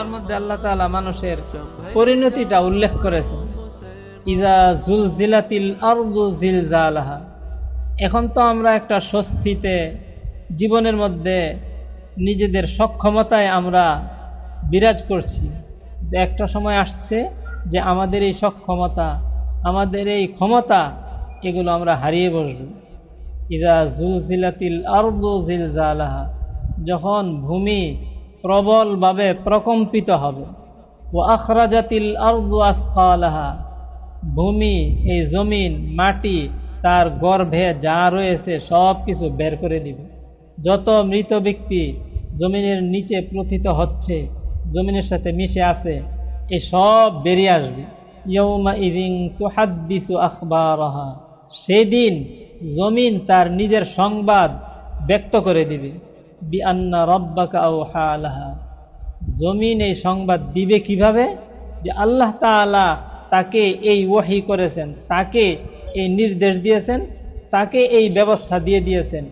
সুরার মধ্যে আল্লাহ তাআলা মানুষের পরিণতিটা উল্লেখ করেছেন ইদা জুল জিলাতিল আরদু জিলজালাহা। এখন তো আমরা একটা স্বস্তিতে জীবনের মধ্যে নিজেদের সক্ষমতায় আমরা বিরাজ করছি। একটা সময় আসছে যে আমাদের এই সক্ষমতা, আমাদের এই ক্ষমতা এগুলো আমরা হারিয়ে বসব। ইদা জুলজিলাতিল আরদু জিলজালাহা। যখন ভূমি প্রবলভাবে প্রকম্পিত হবে। ও আখরাজাতিল আরদু আসকালাহা, ভূমি, এই জমিন, মাটি, তার গর্ভে যা রয়েছে সব কিছু বের করে দিবে। যত মৃত ব্যক্তি জমিনের নিচে প্রথিত হচ্ছে, জমিনের সাথে মিশে আছে, এ সব বেরিয়ে আসবে। ইয়ৌমা ইদিং তুহাদ্দিসু আখবারহা, সেদিন জমিন তার নিজের সংবাদ ব্যক্ত করে দিবে। বি আন্না রব্বাকা ও হালাহা জমিন এই সংবাদ দিবে কীভাবে? যে আল্লাহ তাআলা তাকে এই ওয়াহি করেছেন, তাকে এই নির্দেশ দিয়েছেন, তাকে এই ব্যবস্থা দিয়ে দিয়েছেন।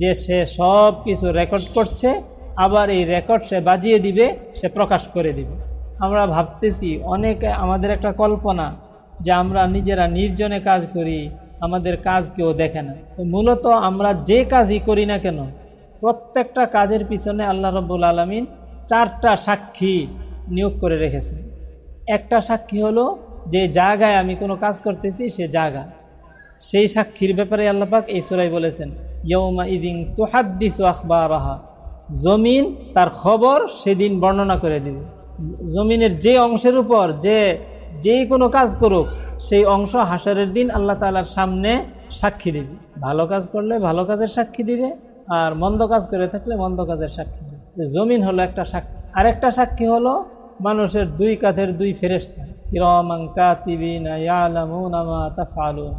যে সে সব কিছু রেকর্ড করছে, আবার এই রেকর্ড সে বাজিয়ে দিবে, সে প্রকাশ করে দিবে। আমরা ভাবতেছি, অনেক আমাদের একটা কল্পনা যে আমরা নিজেরা নির্জনে কাজ করি, আমাদের কাজ কেউ দেখে না। তো মূলত আমরা যে কাজই করি না কেন প্রত্যেকটা কাজের পিছনে আল্লাহ রব্বুল আলমিন চারটা সাক্ষী নিয়োগ করে রেখেছেন। একটা সাক্ষী হলো যে জায়গায় আমি কোনো কাজ করতেছি, সে জায়গা। সেই সাক্ষীর ব্যাপারে আল্লাপাক এই সুরাই বলেছেন ইয়ৌমা ইদিং তুহাদ্দিসু আখবারাহা জমিন তার খবর সেদিন বর্ণনা করে দিবে। জমিনের যে অংশের উপর যে যে কোনো কাজ করুক, সেই অংশ হাসরের দিন আল্লাহ তালার সামনে সাক্ষী দিবে। ভালো কাজ করলে ভালো কাজের সাক্ষী দিবে আর মন্দ কাজ করে থাকলে মন্দ কাজের সাক্ষী। জমিন হলো একটা সাক্ষী। আরেকটা সাক্ষী হলো মানুষের দুই কাঁধের দুই ফেরেস্তা কিরমাং কাতিবিনা ইয়ালামুনা মা তাফআলুন।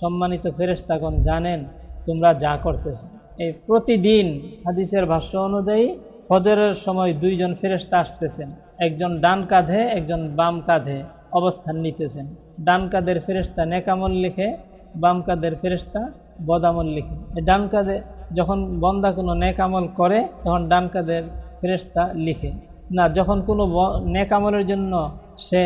সম্মানিত ফেরেশতাগণ, জানেন তোমরা যা করতেছ। এই প্রতিদিন হাদিসের ভাষ্য অনুযায়ী ফজরের সময় দুইজন ফেরেশতা আসতেছেন। একজন ডান কাঁধে, একজন বাম কাঁধে অবস্থান নিতেছেন। ডান কাঁধের ফেরেশতা নেকামল লিখে, বাম কাঁধের ফেরেশতা বদামল লিখে। ডান কাঁধে যখন বন্দা কোনো নেকামল করে, তখন ডান কাদের ফেরেশতা লিখে। না, যখন কোনো নেক আমলের জন্য সে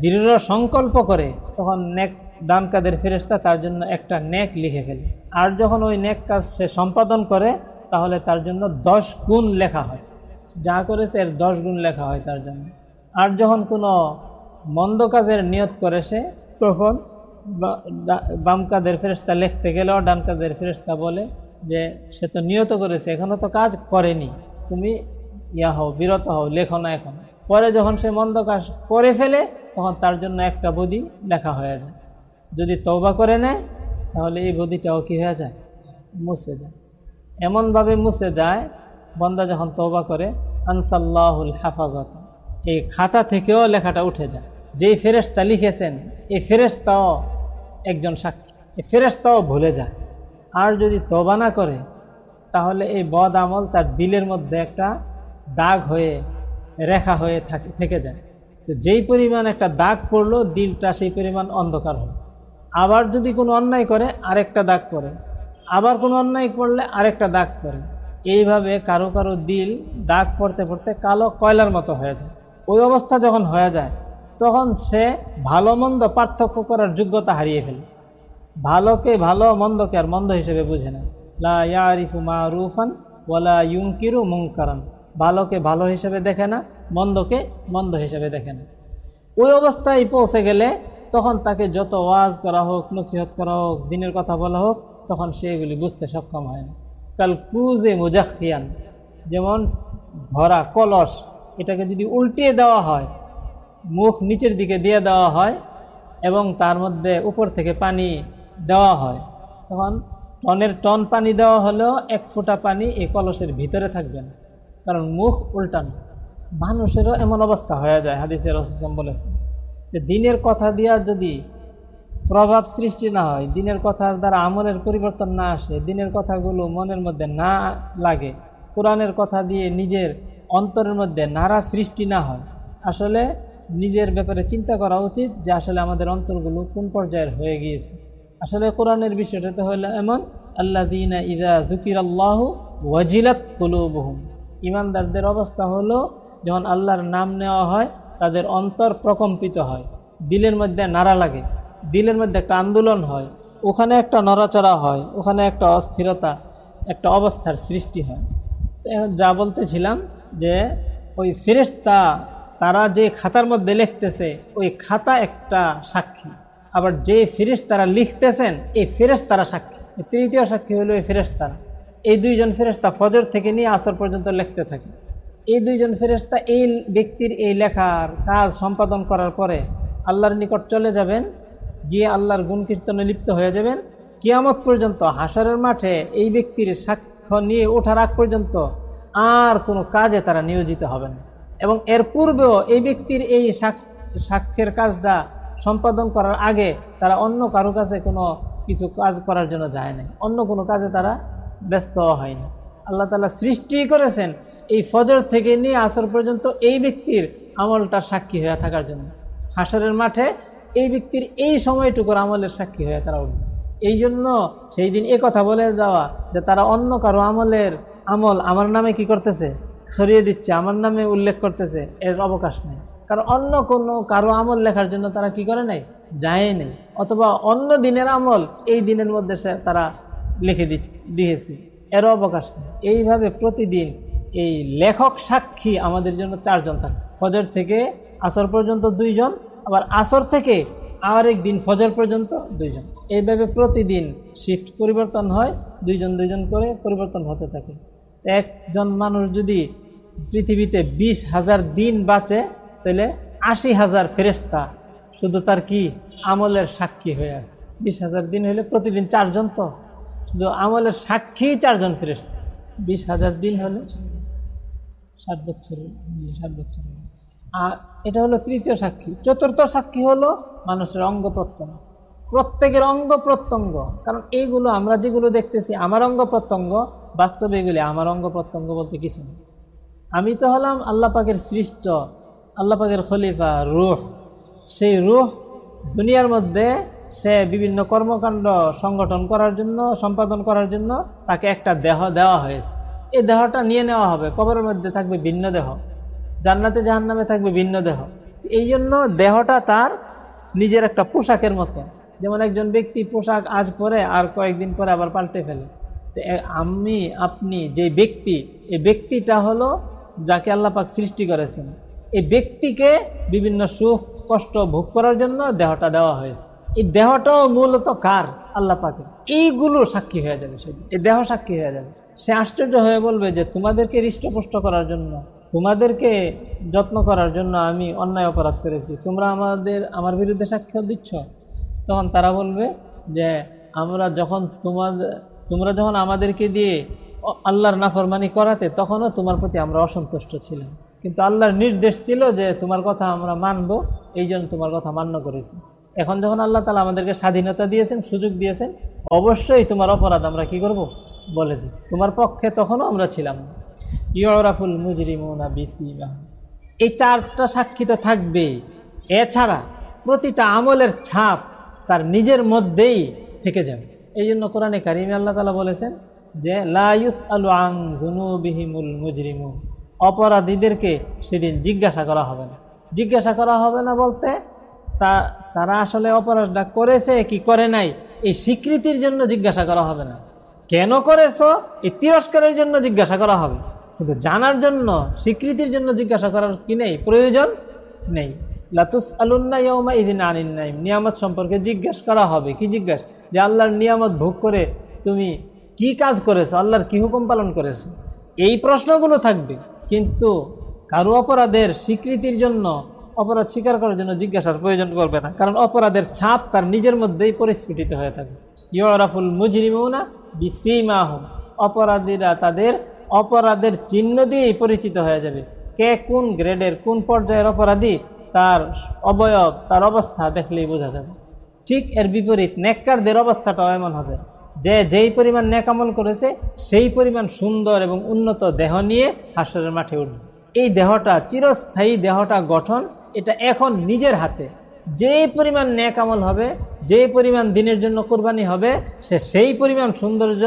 দৃঢ় সংকল্প করে, তখন নেক দান কাদের ফেরেস্তা তার জন্য একটা নেক লিখে ফেলে। আর যখন ওই নেক কাজ সে সম্পাদন করে, তাহলে তার জন্য দশ গুণ লেখা হয়। যা করেছে এর দশ গুণ লেখা হয় তার জন্য। আর যখন কোনো মন্দ কাজের নিয়ত করে সে, তখন বাম কাদের ফেরেস্তা লিখতে গেলেও ডান কাদের ফেরেস্তা বলে যে সে তো নিয়ত করেছে এখনও তো কাজ করেনি। তুমি ইয়া হও, বিরত হও, লেখো না এখন। পরে যখন সে মন্দ কাজ করে ফেলে, তখন তার জন্য একটা বদি লেখা হয়ে যায়। যদি তৌবা করে নেয়, তাহলে এই বদিটাও কী হয়ে যায়? মুছে যায়। এমনভাবে মুছে যায়, বন্দা যখন তৌবা করে, আনসাল্লাহুল হাফাজত। এই খাতা থেকেও লেখাটা উঠে যায়। যেই ফেরেস্তা লিখেছেন, এই ফেরেস্তাও একজন সাক্ষী। এই ফেরেস্তাও ভুলে যায়। আর যদি তবা না করে, তাহলে এই বদ আমল তার দিলের মধ্যে একটা দাগ হয়ে, রেখা হয়ে থাকে, থেকে যায়। তো যেই পরিমাণ একটা দাগ পড়ল, দিলটা সেই পরিমাণ অন্ধকার হয় আবার যদি কোনো অন্যায় করে, আরেকটা দাগ পড়ে। আবার কোনো অন্যায় করলে আরেকটা দাগ পড়ে। এইভাবে কারও কারও দিল দাগ পড়তে পড়তে কালো কয়লার মতো হয়ে যায়। ওই অবস্থা যখন হয়ে যায়, তখন সে ভালো মন্দ পার্থক্য করার যোগ্যতা হারিয়ে ফেলে। ভালোকে ভালো, মন্দকে আর মন্দ হিসেবে বুঝে না। লা ইয়ারিফু মা রুফান ওয়ালা ইউঙ্কিরু মুঙ্কারান ভালোকে ভালো হিসেবে দেখে না, মন্দকে মন্দ হিসেবে দেখে না। ওই অবস্থায় পৌঁছে গেলে তখন তাকে যত ওয়াজ করা হোক, নসিহত করা হোক, দিনের কথা বলা হোক, তখন সে এগুলি বুঝতে সক্ষম হয় না। কাল কুজে মুজাখিয়ান, যেমন ভরা কলস, এটাকে যদি উল্টিয়ে দেওয়া হয়, মুখ নিচের দিকে দিয়ে দেওয়া হয়, এবং তার মধ্যে উপর থেকে পানি দেওয়া হয়। তখন টনের টন পানি দেওয়া হলেও এক ফোঁটা পানি এই কলসের ভিতরে থাকবে না। কারণ মুখ উল্টানো। মানুষেরও এমন অবস্থা হয়ে যায় হাদিসের রসম বলেছেন। যে দিনের কথা দিয়া যদি প্রভাব সৃষ্টি না হয়, দিনের কথার দ্বারা আমলের পরিবর্তন না আসে, দিনের কথাগুলো মনের মধ্যে না লাগে, কোরআনের কথা দিয়ে নিজের অন্তরের মধ্যে নাড়া সৃষ্টি না হয়, আসলে নিজের ব্যাপারে চিন্তা করা উচিত যে আসলে আমাদের অন্তরগুলো কোন পর্যায়ের হয়ে গিয়েছে। আসলে কোরআনের বিষয়টা তো হলো এমন আল্লাহ দিনা ইদা জুকির আল্লাহ ওয়াজিলাত কুলুবহুম। ইমানদারদের অবস্থা হলো, যখন আল্লাহর নাম নেওয়া হয়, তাদের অন্তর প্রকম্পিত হয়, দিলের মধ্যে নাড়া লাগে, দিলের মধ্যে একটা আন্দোলন হয়, ওখানে একটা নড়াচড়া হয়, ওখানে একটা অস্থিরতা, একটা অবস্থার সৃষ্টি হয়। যা বলতেছিলাম যে, ওই ফেরেশতা তারা যে খাতার মধ্যে লিখতেছে, ওই খাতা একটা সাক্ষী। আবার যে ফেরেশ তারা লিখতেছেন, এই ফেরেশ তারা সাক্ষী তৃতীয় সাক্ষী হলো এই ফেরেশতারা। এই দুইজন ফেরেশতা ফজর থেকে নিয়ে আসর পর্যন্ত লিখতে থাকে। এই দুইজন ফেরেশতা এই ব্যক্তির এই লেখার কাজ সম্পাদন করার পরে আল্লাহর নিকট চলে যাবেন, গিয়ে আল্লাহর গুণ কীর্তনে লিপ্ত হয়ে যাবেন। কিয়ামত পর্যন্ত হাসরের মাঠে এই ব্যক্তির সাক্ষ্য নিয়ে ওঠার আগ পর্যন্ত আর কোনো কাজে তারা নিয়োজিত হবেন এবং এর পূর্বেও এই ব্যক্তির এই সাক্ষ্যের কাজটা সম্পাদন করার আগে তারা অন্য কারও কাছে কোনো কিছু কাজ করার জন্য যায় নাই। অন্য কোনো কাজে তারা ব্যস্ত হয়নি। আল্লাহ তালা সৃষ্টি করেছেন এই ফজর থেকে নিয়ে আসর পর্যন্ত এই ব্যক্তির আমলটা সাক্ষী হয়ে থাকার জন্য। হাসরের মাঠে এই ব্যক্তির এই সময়টুকুর আমলের সাক্ষী হয়ে তারা উঠবে। এই জন্য সেই দিন এ কথা বলে যাওয়া যে তারা অন্য কারও আমলের আমল আমার নামে কি করতেছে? সরিয়ে দিচ্ছে, আমার নামে উল্লেখ করতেছে, এর অবকাশ নেই। কারণ অন্য কোনো কারও আমল লেখার জন্য তারা কি করে নাই? যায় নেই। অথবা অন্য দিনের আমল এই দিনের মধ্যে সে তারা লিখে দিয়েছে। এরও অবকাশ এইভাবে প্রতিদিন এই লেখক সাক্ষী আমাদের জন্য চারজন থাকে। ফজর থেকে আসর পর্যন্ত দুইজন, আবার আসর থেকে আরেক দিন ফজর পর্যন্ত দুইজন। এইভাবে প্রতিদিন শিফট পরিবর্তন হয়, দুইজন দুইজন করে পরিবর্তন হতে থাকে। একজন মানুষ যদি পৃথিবীতে বিশ হাজার দিন বাঁচে তাহলে আশি হাজার ফেরেস্তা শুধু তার কি আমলের সাক্ষী হয়ে আছে? বিশ হাজার দিন হলে প্রতিদিন চারজন তো। শুধু আমলের সাক্ষী চারজন ফেরেস্তা বিশ হাজার দিন হলে ষাট বছর ষাট বছর আর এটা হলো তৃতীয় সাক্ষী। চতুর্থ সাক্ষী হলো মানুষের অঙ্গ প্রত্যঙ্গ। প্রত্যেকের অঙ্গ প্রত্যঙ্গ। কারণ এইগুলো আমরা যেগুলো দেখতেছি আমার অঙ্গ প্রত্যঙ্গ, বাস্তবে এগুলি আমার অঙ্গ প্রত্যঙ্গ বলতে কিছু নেই। আমি তো হলাম আল্লাহ পাকের সৃষ্ট আল্লাহ পাকের খলিফা রুহ। সেই রুহ দুনিয়ার মধ্যে সে বিভিন্ন কর্মকাণ্ড সংগঠন করার জন্য, সম্পাদন করার জন্য তাকে একটা দেহ দেওয়া হয়েছে। এই দেহটা নিয়ে নেওয়া হবে। কবরের মধ্যে থাকবে ভিন্ন দেহ। জান্নাতে জাহান নামে থাকবে ভিন্ন দেহ। এই জন্য দেহটা তার নিজের একটা পোশাকের মতো। যেমন একজন ব্যক্তি পোশাক আজ পরে, আর কয়েকদিন পরে আবার পাল্টে ফেলে। তো আমি, আপনি, যে ব্যক্তি, এই ব্যক্তিটা হলো যাকে আল্লাপাক সৃষ্টি করেছেন। এই ব্যক্তিকে বিভিন্ন সুখ, কষ্ট ভোগ করার জন্য দেহটা দেওয়া হয়েছে। এই দেহটাও মূলত কার? আল্লাহ পাকে এইগুলো সাক্ষী হয়ে যাবে সেদিন। এই দেহ সাক্ষী হয়ে যাবে। সে আশ্চর্য হয়ে বলবে যে, তোমাদেরকে হৃষ্টপুষ্ট করার জন্য, তোমাদেরকে যত্ন করার জন্য আমি অন্যায় অপরাধ করেছি। তোমরা আমাদের, আমার বিরুদ্ধে সাক্ষ্য দিচ্ছ? তখন তারা বলবে যে, আমরা যখন তোমাদের তোমরা যখন আমাদেরকে দিয়ে আল্লাহর নাফরমানি করাতে, তখনও তোমার প্রতি আমরা অসন্তুষ্ট ছিলাম। কিন্তু আল্লাহর নির্দেশ ছিল যে তোমার কথা আমরা মানব, এই জন্য তোমার কথা মান্য করেছি। এখন যখন আল্লাহ তালা আমাদেরকে স্বাধীনতা দিয়েছেন, সুযোগ দিয়েছেন, অবশ্যই তোমার অপরাধ আমরা কি করব? বলে দিই। তোমার পক্ষে তখনও আমরা ছিলাম ইয়রাফুল মুজরিমুনা বিসিমা। এই চারটা সাক্ষী তো থাকবেই এছাড়া প্রতিটা আমলের ছাপ তার নিজের মধ্যেই থেকে যাবে। এই জন্য কোরআনে কারিমে আল্লাহ তালা বলেছেন যে লায়ুস আলু আং বিহিমুল মুজরিমু অপরাধীদেরকে সেদিন জিজ্ঞাসা করা হবে না। জিজ্ঞাসা করা হবে না বলতে তা, তারা আসলে অপরাধটা করেছে, কি করে নাই, এই স্বীকৃতির জন্য জিজ্ঞাসা করা হবে না। কেন করেছ, এই তিরস্কারের জন্য জিজ্ঞাসা করা হবে। কিন্তু জানার জন্য, স্বীকৃতির জন্য জিজ্ঞাসা করার কি নেই? প্রয়োজন নেই। লাতুস আলুন্না ইয়মা ইদিন আনিন নাইম। নিয়ামত সম্পর্কে জিজ্ঞাসা করা হবে। কি জিজ্ঞাসা? যে আল্লাহর নিয়ামত ভোগ করে তুমি কি কাজ করেছ? আল্লাহর কি হুকুম পালন করেছ? এই প্রশ্নগুলো থাকবে। কিন্তু কারও অপরাধের স্বীকৃতির জন্য অপরাধ স্বীকার করার জন্য জিজ্ঞাসার প্রয়োজন করবে না। কারণ অপরাধের ছাপ তার নিজের মধ্যেই পরিস্ফুটিত হয়ে থাকে। ইয়রাফুল মুজরিমুনা বিসিমাহ অপরাধীরা তাদের অপরাধের চিহ্ন দিয়েই পরিচিত হয়ে যাবে। কে কোন গ্রেডের কোন পর্যায়ের অপরাধী তার অবয়ব, তার অবস্থা দেখলেই বোঝা যাবে। ঠিক এর বিপরীত নেককারদের অবস্থাটাও এমন হবে। যে যেই পরিমাণ নেকামল করেছে, সেই পরিমাণ সুন্দর এবং উন্নত দেহ নিয়ে হাসরের মাঠে উঠবে। এই দেহটা, চিরস্থায়ী দেহটা গঠন, এটা এখন নিজের হাতে। যে পরিমাণ নেকামল হবে, যে পরিমাণ দিনের জন্য কোরবানি হবে, সে সেই পরিমাণ সৌন্দর্য,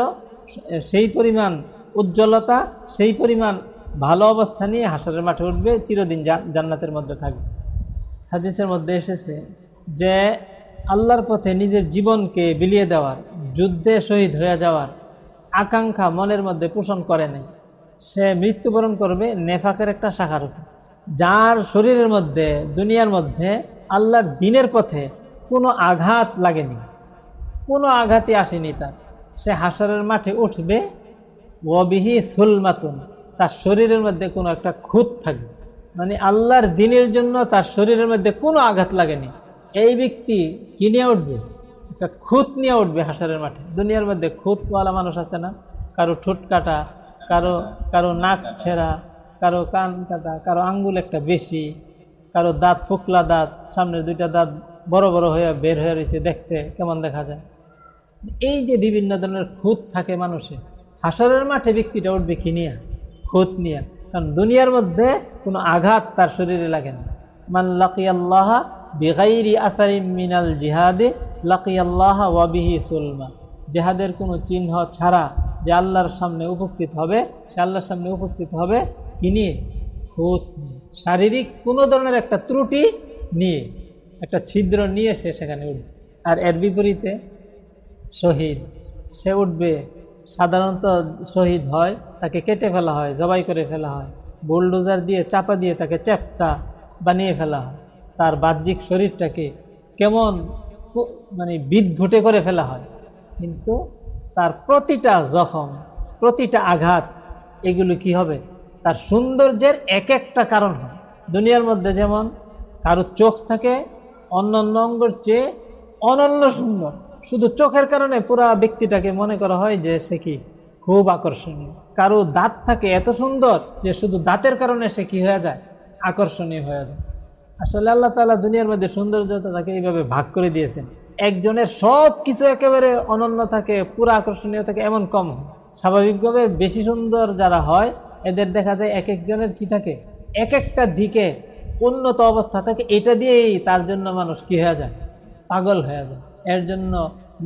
সেই পরিমাণ উজ্জ্বলতা, সেই পরিমাণ ভালো অবস্থা নিয়ে হাসরের মাঠে উঠবে, চিরদিন জান্নাতের মধ্যে থাকবে। হাদিসের মধ্যে এসেছে যে, আল্লাহর পথে নিজের জীবনকে বিলিয়ে দেওয়ার যুদ্ধে শহীদ হয়ে যাওয়ার আকাঙ্ক্ষা মনের মধ্যে পোষণ করে নেই। সে মৃত্যুবরণ করবে নেফাকের একটা শাখার উপর, যার শরীরের মধ্যে, দুনিয়ার মধ্যে আল্লাহর দিনের পথে কোনো আঘাত লাগেনি, কোনো আঘাতই আসেনি তার। সে হাসরের মাঠে উঠবে ওবিহি সুলমাতুন, তার শরীরের মধ্যে কোনো একটা খুঁত থাকবে। মানে আল্লাহর দিনের জন্য তার শরীরের মধ্যে কোনো আঘাত লাগেনি। এই ব্যক্তি কিনে উঠবে একটা খুঁত নিয়ে উঠবে হাসারের মাঠে। দুনিয়ার মধ্যে খুঁতওয়ালা মানুষ আছে না? কারও ঠোঁট কাটা, কারও কারও নাক ছেঁড়া, কারও কান কাটা, কারও আঙ্গুল একটা বেশি, কারও দাঁত, ফুকলা দাঁত, সামনের দুইটা দাঁত বড় বড় হয়ে বের হয়ে রয়েছে দেখতে, কেমন দেখা যায়? এই যে বিভিন্ন ধরনের খুঁত থাকে মানুষে, হাসরের মাঠে ব্যক্তিটা উঠবে কি নিয়ে? খুঁত নিয়ে। কারণ দুনিয়ার মধ্যে কোনো আঘাত তার শরীরে লাগে না। মান লাকি আল্লাহ বেগাইরি আসারি মিনাল জিহাদে লাকি আল্লাহ ওয়াবিহি সুলমা। জেহাদের কোনো চিহ্ন ছাড়া যে আল্লাহর সামনে উপস্থিত হবে, সে আল্লাহর সামনে উপস্থিত হবে কি নিয়ে খুঁত নিয়ে। শারীরিক কোনো ধরনের একটা ত্রুটি নিয়ে, একটা ছিদ্র নিয়ে সে সেখানে উঠবে। আর এর বিপরীতে শহীদ, সে উঠবে, সাধারণত শহীদ হয়, তাকে কেটে ফেলা হয়, জবাই করে ফেলা হয়। বুলডোজার দিয়ে চাপা দিয়ে তাকে চ্যাপটা বানিয়ে ফেলা হয়। তার বাহ্যিক শরীরটাকে কেমন মানে বিদঘুটে করে ফেলা হয়। কিন্তু তার প্রতিটা জখম, প্রতিটা আঘাত, এগুলো কি হবে? তার সৌন্দর্যের এক একটা কারণ হয়। দুনিয়ার মধ্যে যেমন কারও চোখ থাকে, অন্যান্য অঙ্গর চেয়ে অনন্য সুন্দর। শুধু চোখের কারণে পুরা ব্যক্তিটাকে মনে করা হয় যে সে কি খুব আকর্ষণীয়। কারও দাঁত থাকে এত সুন্দর যে শুধু দাঁতের কারণে সে কি হয়ে যায়? আকর্ষণীয় হয়ে যায়। আসলে আল্লাহ তালা দুনিয়ার মধ্যে সৌন্দর্যতা তাকে এইভাবে ভাগ করে দিয়েছেন। একজনের সব কিছু একেবারে অনন্য থাকে, পুরো আকর্ষণীয় থাকে, এমন কম। স্বাভাবিকভাবে বেশি সুন্দর যারা হয়, এদের দেখা যায় এক একজনের কি থাকে? এক একটা দিকে উন্নত অবস্থা থাকে, এটা দিয়েই তার জন্য মানুষ কি হয়ে যায়? পাগল হয়ে যায়। এর জন্য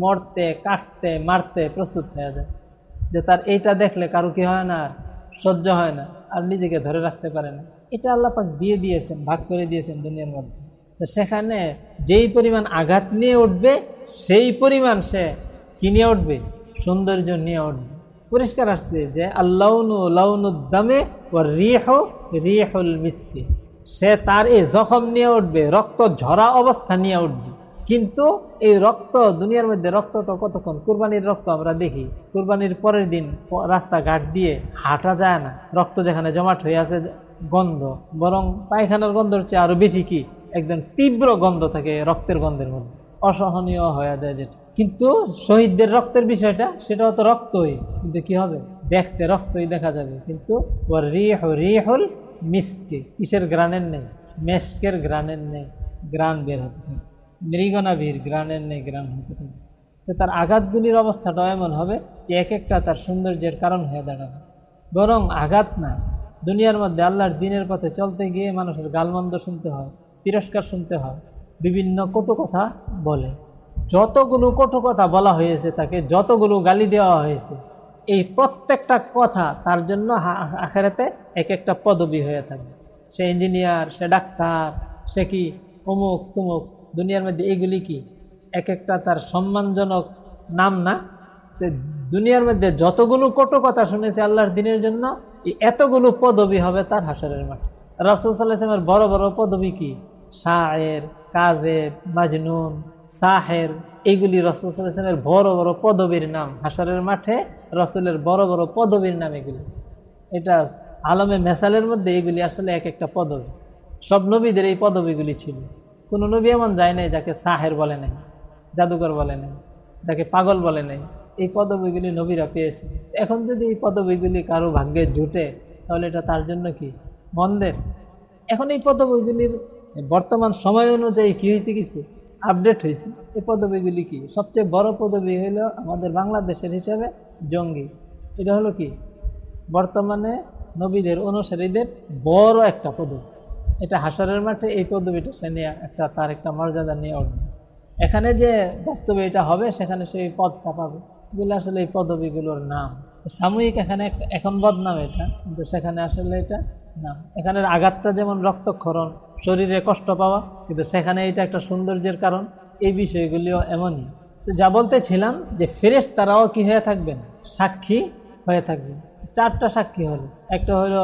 মরতে, কাটতে, মারতে প্রস্তুত হয়ে যায়। যে তার এইটা দেখলে কারও কি হয় না, সহ্য হয় না, আর নিজেকে ধরে রাখতে পারে না। এটা আল্লাপাক দিয়ে দিয়েছেন, ভাগ করে দিয়েছেন দুনিয়ার মধ্যে। তো সেখানে যেই পরিমাণ আঘাত নিয়ে উঠবে, সেই পরিমাণ সে কি নিয়ে উঠবে? সৌন্দর্য নিয়ে উঠবে। পরিষ্কার আসছে যে আল্লাউনু লাউনুদ্দামে ও রিহ রিহুল মিসকি। সে তার এই জখম নিয়ে উঠবে, রক্ত ঝরা অবস্থা নিয়ে উঠবে। কিন্তু এই রক্ত, দুনিয়ার মধ্যে রক্ত তো কতক্ষণ? কুরবানির রক্ত আমরা দেখি, কুরবানির পরের দিন রাস্তাঘাট দিয়ে হাঁটা যায় না। রক্ত যেখানে জমাট হয়ে আছে গন্ধ, বরং পায়খানার গন্ধর চেয়ে আরও বেশি কি? একদম তীব্র গন্ধ থাকে রক্তের গন্ধের মধ্যে। অসহনীয় হয়ে যায় যেটা। কিন্তু শহীদদের রক্তের বিষয়টা, সেটাও তো রক্তই। কিন্তু কি হবে? দেখতে রক্তই দেখা যাবে। কিন্তু রিহল মিসকে, কিসের গ্রানের নেই? মেস্কের গ্রানের নেই গ্রান বের হতে থাকে। মৃগনাভির গ্রানের নেই গ্রান হতে থাকে। তো তার আঘাতগুলির অবস্থাটাও এমন হবে যে এক একটা তার সৌন্দর্যের কারণ হয়ে দাঁড়াবে। বরং আঘাত না দুনিয়ার মধ্যে আল্লাহর দিনের পথে চলতে গিয়ে মানুষের গালমন্দ শুনতে হয়, তিরস্কার শুনতে হয়, বিভিন্ন কটু কথা বলে। যতগুলো কটু কথা বলা হয়েছে তাকে যতগুলো গালি দেওয়া হয়েছে, এই প্রত্যেকটা কথা তার জন্য আখেরাতে এক একটা পদবি হয়ে থাকে। সে ইঞ্জিনিয়ার সে ডাক্তার, সে কি অমুক তুমুক, দুনিয়ার মধ্যে এগুলি কি? এক একটা তার সম্মানজনক নাম না? দুনিয়ার মধ্যে যতগুলো কটু কথা শুনেছে আল্লাহর দিনের জন্য এতগুলো পদবি হবে তার হাসরের মাঠে। রাসুল সাল্লাহামের বড় বড় পদবি কি? শাহের কাজেব মাজনুন, সাহের, এইগুলি রসুল সাল্লাহামের বড় বড় পদবীর নাম। হাসরের মাঠে রসুলের বড় বড় পদবীর নাম এগুলি। এটা আলমে মেসালের মধ্যে এগুলি আসলে এক একটা পদবী। সব নবীদের এই পদবীগুলি ছিল। কোনো নবী এমন যায় নাই যাকে সাহের বলে নাই, জাদুকর বলে নাই, যাকে পাগল বলে নাই এই পদবীগুলি নবীরা পেয়েছে। এখন যদি এই পদবীগুলি কারও ভাগ্যে জুটে, তাহলে এটা তার জন্য কি? মন্দের এখন এই পদবীগুলির বর্তমান সময় অনুযায়ী কী হয়েছে কিছু? আপডেট হয়েছে। এই পদবীগুলি কি? সবচেয়ে বড় পদবী হলো আমাদের বাংলাদেশের হিসাবে জঙ্গি। এটা হলো কি? বর্তমানে নবীদের অনুসারীদের বড় একটা পদবী। এটা হাসরের মাঠে এই পদবীটা সে নিয়ে একটা, তার একটা মর্যাদা নিয়ে উঠবে এখানে যে বাস্তবে এটা হবে, সেখানে সেই পদটা পাবে। এগুলো আসলে এই পদবীগুলোর নাম। সাময়িক এখানে এখন বদনাম এটা, কিন্তু সেখানে আসলে এটা না এখানের আঘাতটা যেমন রক্তক্ষরণ, শরীরে কষ্ট পাওয়া, কিন্তু সেখানে এটা একটা সৌন্দর্যের কারণ। এই বিষয়গুলিও এমনই। তো যা বলতেছিলাম যে ফেরেশ তারাও কি হয়ে থাকবেন? সাক্ষী হয়ে থাকবেন। চারটা সাক্ষী হলো। একটা হলো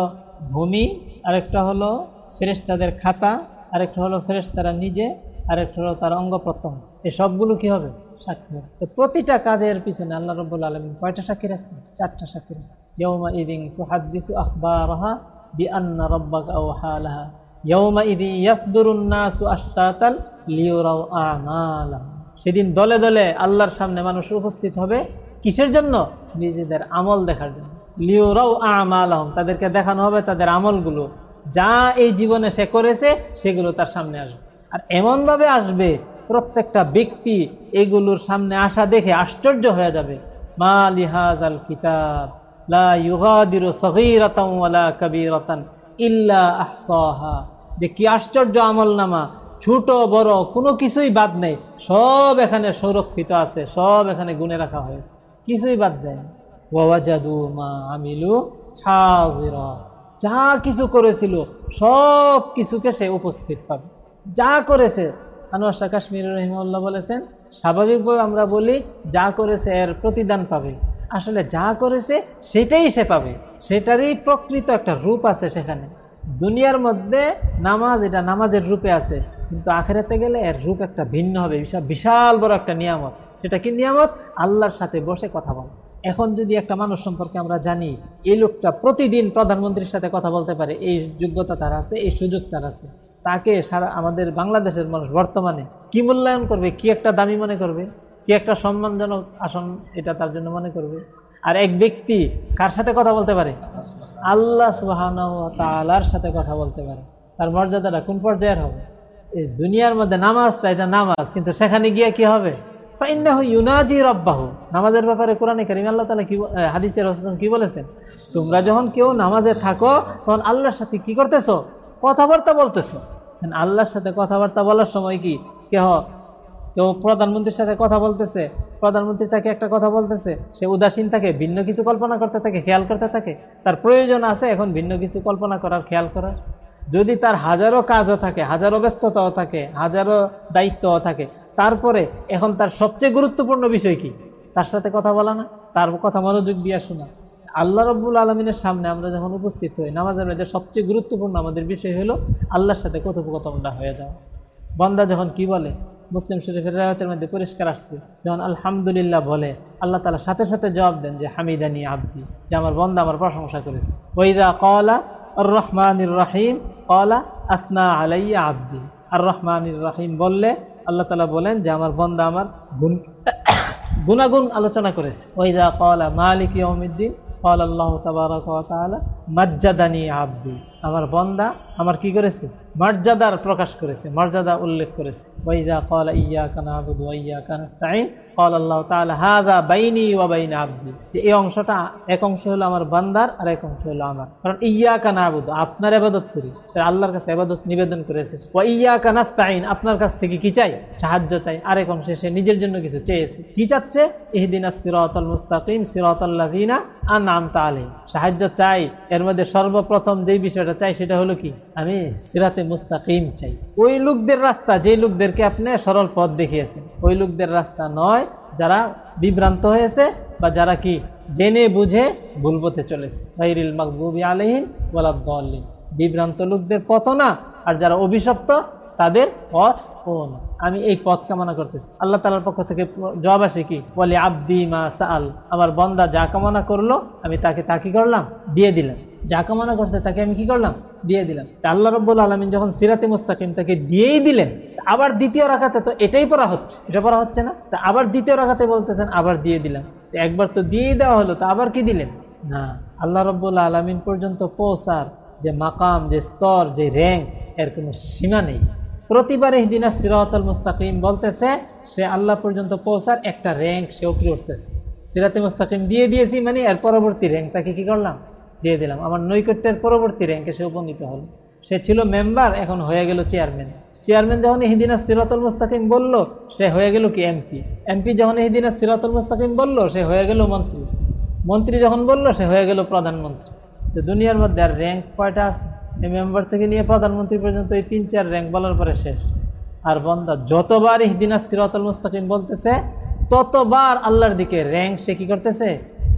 ভূমি, আরেকটা হলো ফেরেশতাদের খাতা, আরেকটা হলো ফেরেশতারা নিজে, আরেকটা হলো তার অঙ্গ প্রত্যঙ্গ। এই সবগুলো কি হবে? সাক্ষী তো প্রতিটা কাজের পিছনে আল্লাহ রব্বুল আলমিন কয়টা সাক্ষী রাখছেন? চারটা সাক্ষী রাখছেন। ইয়ৌমা ইদিন তুহাদ্দিসু আখবারহা বিআন্না রাব্বাকা আওহালাহা। ইয়ৌমা ইদি ইয়াসদুরুন নাসু আশতাতান লিয়ুরাউ আমালাহুম সেদিন দলে দলে আল্লাহর সামনে মানুষ উপস্থিত হবে কিসের জন্য? নিজেদের আমল দেখার জন্য। লিওরাও আমালহম, তাদেরকে দেখানো হবে তাদের আমলগুলো। যা এই জীবনে সে করেছে, সেগুলো তার সামনে আসবে। আর এমনভাবে আসবে প্রত্যেকটা ব্যক্তি এগুলোর সামনে আসা দেখে আশ্চর্য হয়ে যাবে। মা লিহাজ আল কিতাব কাবীরাতান ইল্লা আহসাহা। যে কি আশ্চর্য আমল নামা ছোট, বড়, কোনো কিছুই বাদ নেই। সব এখানে সুরক্ষিত আছে, সব এখানে গুনে রাখা হয়েছে। কিছুই বাদ যায় না। ওয়াজাদু মা আমিলু হাজিরা। যা কিছু করেছিল, সব কিছুকে সে উপস্থিত পাবে। যা করেছে আনোয়ার শাহ কাশ্মীর রহিমউল্লাহ বলেছেন, স্বাভাবিকভাবে আমরা বলি, যা করেছে এর প্রতিদান পাবে। আসলে যা করেছে, সেটাই সে পাবে। সেটারই প্রকৃত একটা রূপ আছে সেখানে। দুনিয়ার মধ্যে নামাজ, এটা নামাজের রূপে আছে, কিন্তু আখেরাতে গেলে এর রূপ একটা ভিন্ন হবে। বিশাল বিশাল বড় একটা নিয়ামত। সেটা কি নিয়ামত? আল্লাহর সাথে বসে কথা বলা। এখন যদি একটা মানুষ সম্পর্কে আমরা জানি, এই লোকটা প্রতিদিন প্রধানমন্ত্রীর সাথে কথা বলতে পারে, এই যোগ্যতা তার আছে, এই সুযোগ তার আছে। তাকে সারা আমাদের বাংলাদেশের মানুষ বর্তমানে কি মূল্যায়ন করবে, কি একটা দামি মনে করবে, কি একটা সম্মানজনক আসন এটা তার জন্য মনে করবে? আর এক ব্যক্তি কার সাথে কথা বলতে পারে? আল্লাহ সুবাহর সাথে কথা বলতে পারে। তার মর্যাদাটা কোন পর্যায়ের হবে? এই দুনিয়ার মধ্যে নামাজটা এটা নামাজ, কিন্তু সেখানে গিয়ে কি হবে? ইউনাজি রব্বাহু। নামাজের ব্যাপারে কোরআনে কারিম আল্লাহ তালা কি হাদিসের রসুল কি বলেছেন? তোমরা যখন কেউ নামাজে থাকো, তখন আল্লাহর সাথে কি করতেছো? কথাবার্তা বলতেছো। আল্লাহর সাথে কথাবার্তা বলার সময় কি? কেহ? কেউ প্রধানমন্ত্রীর সাথে কথা বলতেছে? প্রধানমন্ত্রী তাকে একটা কথা বলতেছে? সে উদাসীন থাকে, ভিন্ন কিছু কল্পনা করতে থাকে, খেয়াল করতে থাকে। তার প্রয়োজন আছে এখন ভিন্ন কিছু কল্পনা করার, খেয়াল করার। যদি তার হাজারো কাজও থাকে, হাজারো ব্যস্ততাও থাকে, হাজারো দায়িত্বও থাকে, তারপরে এখন তার সবচেয়ে গুরুত্বপূর্ণ বিষয় কি? তার সাথে কথা বলা না, তার কথা মনোযোগ দিয়ে শোনা। আল্লাহ রব্বুল আলমিনের সামনে আমরা যখন উপস্থিত হই, নামাজের মধ্যে সবচেয়ে গুরুত্বপূর্ণ আমাদের বিষয় হলো আল্লাহর সাথে কথোপকথনটা হয়ে যাওয়া। বন্দা যখন কি বলে? মুসলিম শরীফের রায়তের মধ্যে পরিষ্কার আসছে, যখন আলহামদুলিল্লাহ বলে, আল্লাহ তালা সাথে সাথে জবাব দেন যে হামিদানি আব্দি যে, আমার বন্দা আমার প্রশংসা করেছে। ওইদা কলা আর রহমানির রাহিম কলা আসনা আলাইয়া আব্দি আর রহমানির রাহিম বললে আল্লাহ তালা বলেন যে, আমার বন্দা আমার গুণ গুণাগুণ আলোচনা করেছে। ওইদা কলা মালিক ইয়মিদ্দিন কল আল্লাহ তবরক তাআলা মাজ্জাদানি আব্দি আমার বন্দা আমার কি করেছে? মর্যাদার প্রকাশ করেছে, মর্যাদা উল্লেখ করেছে। ওইদা কল ইয়া কানা আবুদু ইয়া কানাস্তাইন কল আল্লাহ তাআলা হাদা বাইনি ওয়া বাইনা আব্দি। যে এই অংশটা, এক অংশ হলো আমার বান্দার আর এক অংশ হলো আমার। কারণ ইয়া কানা আবুদু আপনার ইবাদত করি। আল্লাহর কাছে ইবাদত নিবেদন করেছে। ওয়া ইয়া কানাস্তাইন আপনার কাছ থেকে কি চাই? সাহায্য চাই। আরেক অংশে সে নিজের জন্য কিছু চেয়েছে। কি চাচ্ছে? ইহদিনা সিরাতাল মুস্তাকিম, সিরাতাল লাযিনা আনআমতা আলাইহিম। সাহায্য চাই। এর মধ্যে সর্বপ্রথম যেই বিষয়টা চাই সেটা হলো কি? আমি সিরাতে মুস্তাকিম চাই। ওই লোকদের রাস্তা, যেই লোকদেরকে আপনি সরল পথ দেখিয়েছেন, ওই লোকদের রাস্তা নয় যারা বিভ্রান্ত হয়েছে বা যারা কি জেনে বুঝে ভুল পথে চলেছে। গায়রিল মাগদুবি আলাইহিম ওয়ালাদ দাল্লিন। বিভ্রান্ত লোকদের পথ না, আর যারা অভিশপ্ত তাদের পথ ও না। আমি এই পথ কামনা করতেছি। আল্লাহ তালার পক্ষ থেকে জবাব আসে কি? বলে আব্দি মা সাল আমার বন্দা যা কামনা করল, আমি তাকে তা কি করলাম, দিয়ে দিলাম। যা কামনা করছে তাকে আমি কি করলাম? দিয়ে দিলাম। তা আল্লাহ রব্বুল আলমিন যখন সিরাতে মুস্তাকিম তাকে দিয়েই দিলেন আবার দ্বিতীয় রাখাতে তো এটাই পড়া হচ্ছে। এটা পড়া হচ্ছে না? তা আবার দ্বিতীয় রাখাতে বলতেছেন, আবার দিয়ে দিলাম। তো একবার তো দিয়েই দেওয়া হলো, তা আবার কি দিলেন? না, আল্লাহ রব্বুল আলমিন পর্যন্ত পৌঁছার যে মাকাম, যে স্তর, যে র্যাঙ্ক এর কোনো সীমা নেই। প্রতিবার দিনা সিরাতুল মুস্তাকিম বলতেছে, সে আল্লাহ পর্যন্ত পৌঁছার একটা র্যাঙ্ক সে উপরে উঠতেছে। সিরাতে মুস্তাকিম দিয়ে দিয়েছি মানে এর পরবর্তী র্যাঙ্ক তাকে কি করলাম? দিয়ে দিলাম। আমার নৈকট্যের পরবর্তী র্যাঙ্কে সে উপনীত হলো। সে ছিল মেম্বার এখন হয়ে গেল চেয়ারম্যান চেয়ারম্যান যখন হিদিনা সিরাতুল মুস্তাকিম বলল, সে হয়ে গেল কি এমপি এমপি যখন হিদিনা সিরাতুল মুস্তাকিম বলল, সে হয়ে গেল মন্ত্রী। মন্ত্রী যখন বলল, সে হয়ে গেল প্রধানমন্ত্রী। তো দুনিয়ার মধ্যে আর র্যাঙ্ক কয়টা আছে? এই মেম্বার থেকে নিয়ে প্রধানমন্ত্রী পর্যন্ত এই তিন চার র্যাঙ্ক বলার পরে শেষ। আর বন্দা, যতবার ইহদিনা সিরাতুল মুস্তাকিম বলতেছে, ততবার আল্লাহর দিকে র্যাঙ্ক সে কি করতেছে?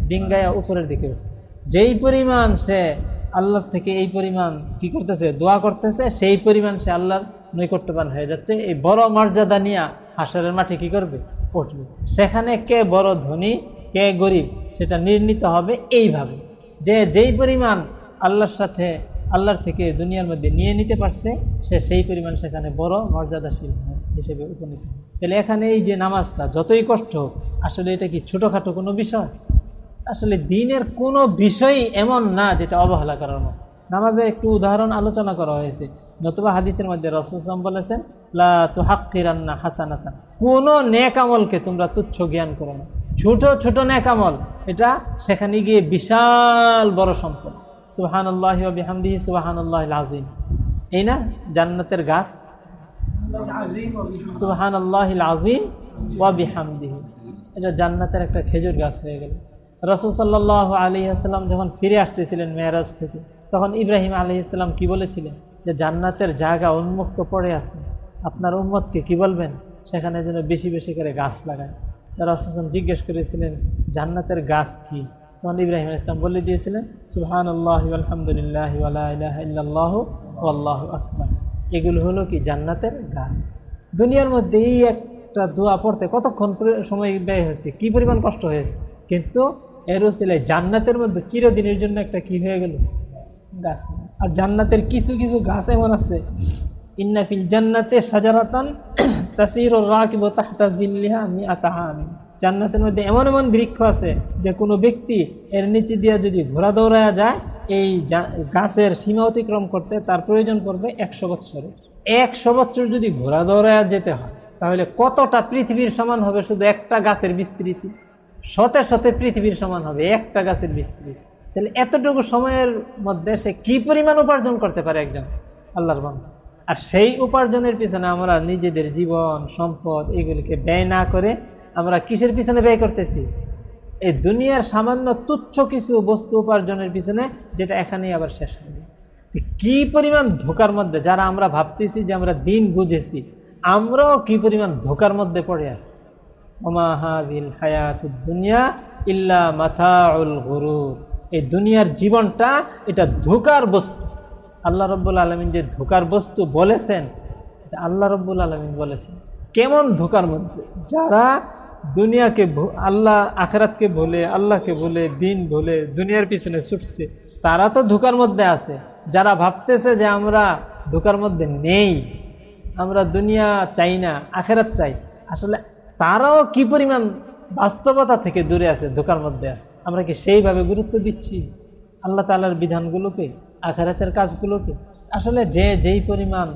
ডিঙ্গায়া উপরের দিকে উঠতেছে। যেই পরিমাণ সে আল্লাহর থেকে এই পরিমাণ কি করতেছে, দোয়া করতেছে, সেই পরিমাণ সে আল্লাহর নৈকট্যবান হয়ে যাচ্ছে। এই বড় মর্যাদা নিয়ে হাসরের মাঠে কি করবে? উঠবে। সেখানে কে বড় ধনী, কে গরিব, সেটা নির্ণীত হবে এইভাবে। যে যেই পরিমাণ আল্লাহর সাথে, আল্লাহর থেকে দুনিয়ার মধ্যে নিয়ে নিতে পারছে, সে সেই পরিমাণ সেখানে বড় মর্যাদাশীল হিসেবে উপনীত তাহলে এখানে এই যে নামাজটা, যতই কষ্ট হোক, আসলে এটা কি ছোটোখাটো কোনো বিষয়? আসলে দিনের কোনো বিষয়ই এমন না যেটা অবহেলা করার মতো। নামাজের একটু উদাহরণ আলোচনা করা হয়েছে। নতুবা হাদিসের মধ্যে রসুলাম বলেছেন, লা তো হাক্কিরান্না হাসানাতা। কোনো নেক তোমরা তুচ্ছ জ্ঞান করো না। ছোট ছোট নেক আমল, এটা সেখানে গিয়ে বিশাল বড় সম্পদ। সুহান আল্লাহ বিহামদিহি আজিম এই না? জান্নাতের গাছ? সুহান আল্লাহ আজিম ওয়া বিহামদিহি। এটা জান্নাতের একটা খেজুর গাছ হয়ে গেল। রসুল সাল্লাহ আলী আসসালাম যখন ফিরে আসতেছিলেন মেয়ারাজ থেকে, তখন ইব্রাহিম আলী ইসলাম কী বলেছিলেন? যে জান্নাতের জায়গা উন্মুক্ত পড়ে আছে। আপনার উম্মতকে কি বলবেন? সেখানে যেন বেশি বেশি করে গাছ লাগায়। রসুল জিজ্ঞেস করেছিলেন, জান্নাতের গাছ কি? তখন ইব্রাহিম ইসলাম বলে দিয়েছিলেন সুহান আল্লাহ আলহামদুলিল্লাহ ইল্লাহ আল্লাহ আকবর। এগুলো হলো কি? জান্নাতের গাছ। দুনিয়ার মধ্যে এই একটা দোয়া পড়তে কতক্ষণ সময় ব্যয় হয়েছে? কি পরিমাণ কষ্ট হয়েছে? কিন্তু এর ছেলে জান্নাতের মধ্যে চিরদিনের জন্য একটা কি হয়ে গেল? গাছ। আর জান্নাতের কিছু কিছু গাছ এমন আছে। ইন্নাফিল জান্নাতে সাজারাতান তাসির রাকিব তাহতা জিল্লিহা মিআতা আমিন। জান্নাতের মধ্যে এমন এমন বৃক্ষ আছে যে কোনো ব্যক্তি এর নিচে দিয়ে যদি ঘোরা দৌড়ায়া যায় এই গাছের সীমা অতিক্রম করতে তার প্রয়োজন পড়বে একশো বৎসরে একশো বছর যদি ঘোরা দৌড়ায়া যেতে হয় তাহলে কতটা পৃথিবীর সমান হবে শুধু একটা গাছের বিস্তৃতি? শতে শতে পৃথিবীর সমান হবে, একটা গাছের বিস্তৃতি। তাহলে এতটুকু সময়ের মধ্যে সে কি পরিমাণ উপার্জন করতে পারে একজন? আল্লাহর বান্ধব আর সেই উপার্জনের পিছনে আমরা নিজেদের জীবন, সম্পদ এগুলিকে ব্যয় না করে আমরা কিসের পিছনে ব্যয় করতেছি? এই দুনিয়ার সামান্য তুচ্ছ কিছু বস্তু উপার্জনের পিছনে যেটা এখানেই আবার শেষ হবে। কি পরিমাণ ধোকার মধ্যে, যারা আমরা ভাবতেছি যে আমরা দিন বুঝেছি আমরাও কি পরিমাণ ধোকার মধ্যে পড়ে আছি? দুনিয়া এই দুনিয়ার জীবনটা এটা ধোকার বস্তু। আল্লাহ রব্বুল আলমিন যে ধোকার বস্তু বলেছেন আল্লাহ রব্বুল আলমিন বলেছেন। কেমন ধোকার মধ্যে? যারা দুনিয়াকে আল্লাহ আখরাতকে বলে আল্লাহকে বলে দিন বলে দুনিয়ার পিছনে ছুটছে, তারা তো ধোকার মধ্যে আছে। যারা ভাবতেছে যে আমরা ধোকার মধ্যে নেই, আমরা দুনিয়া চাই না, আখেরাত চাই, আসলে তারাও কি পরিমাণ বাস্তবতা থেকে দূরে আছে, ধোকার মধ্যে আছে? আমরা কি সেইভাবে গুরুত্ব দিচ্ছি আল্লাহ তালার বিধানগুলোকে, আখারাতের কাজগুলোকে? আসলে যে যেই পরিমাণ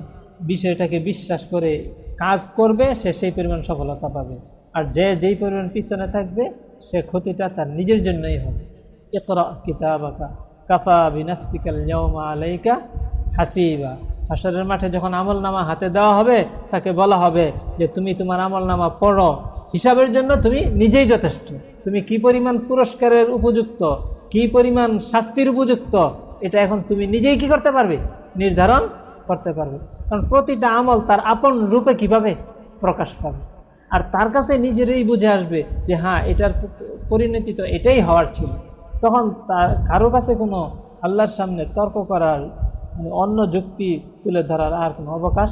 বিষয়টাকে বিশ্বাস করে কাজ করবে, সে সেই পরিমাণ সফলতা পাবে। আর যে যেই পরিমাণ পিছনে থাকবে, সে ক্ষতিটা তার নিজের জন্যই হবে। একরা আঁকা কাফা বিনাফসিকাল আলাইকা হাসিবা। হাসরের মাঠে যখন আমল নামা হাতে দেওয়া হবে, তাকে বলা হবে যে, তুমি তোমার আমল নামা পড়ো। হিসাবের জন্য তুমি নিজেই যথেষ্ট। তুমি কি পরিমাণ পুরস্কারের উপযুক্ত? কি পরিমাণ শাস্তির উপযুক্ত? এটা এখন তুমি নিজেই কি করতে পারবে? নির্ধারণ করতে পারবে। কারণ প্রতিটা আমল তার আপন রূপে কীভাবে প্রকাশ পাবে? আর তার কাছে নিজেরই বুঝে আসবে যে হ্যাঁ এটার পরিণতি তো এটাই হওয়ার ছিল। তখন তার কারও কাছে কোনো আল্লাহর সামনে তর্ক করার মানে অন্য যুক্তি তুলে ধরার আর কোনো অবকাশ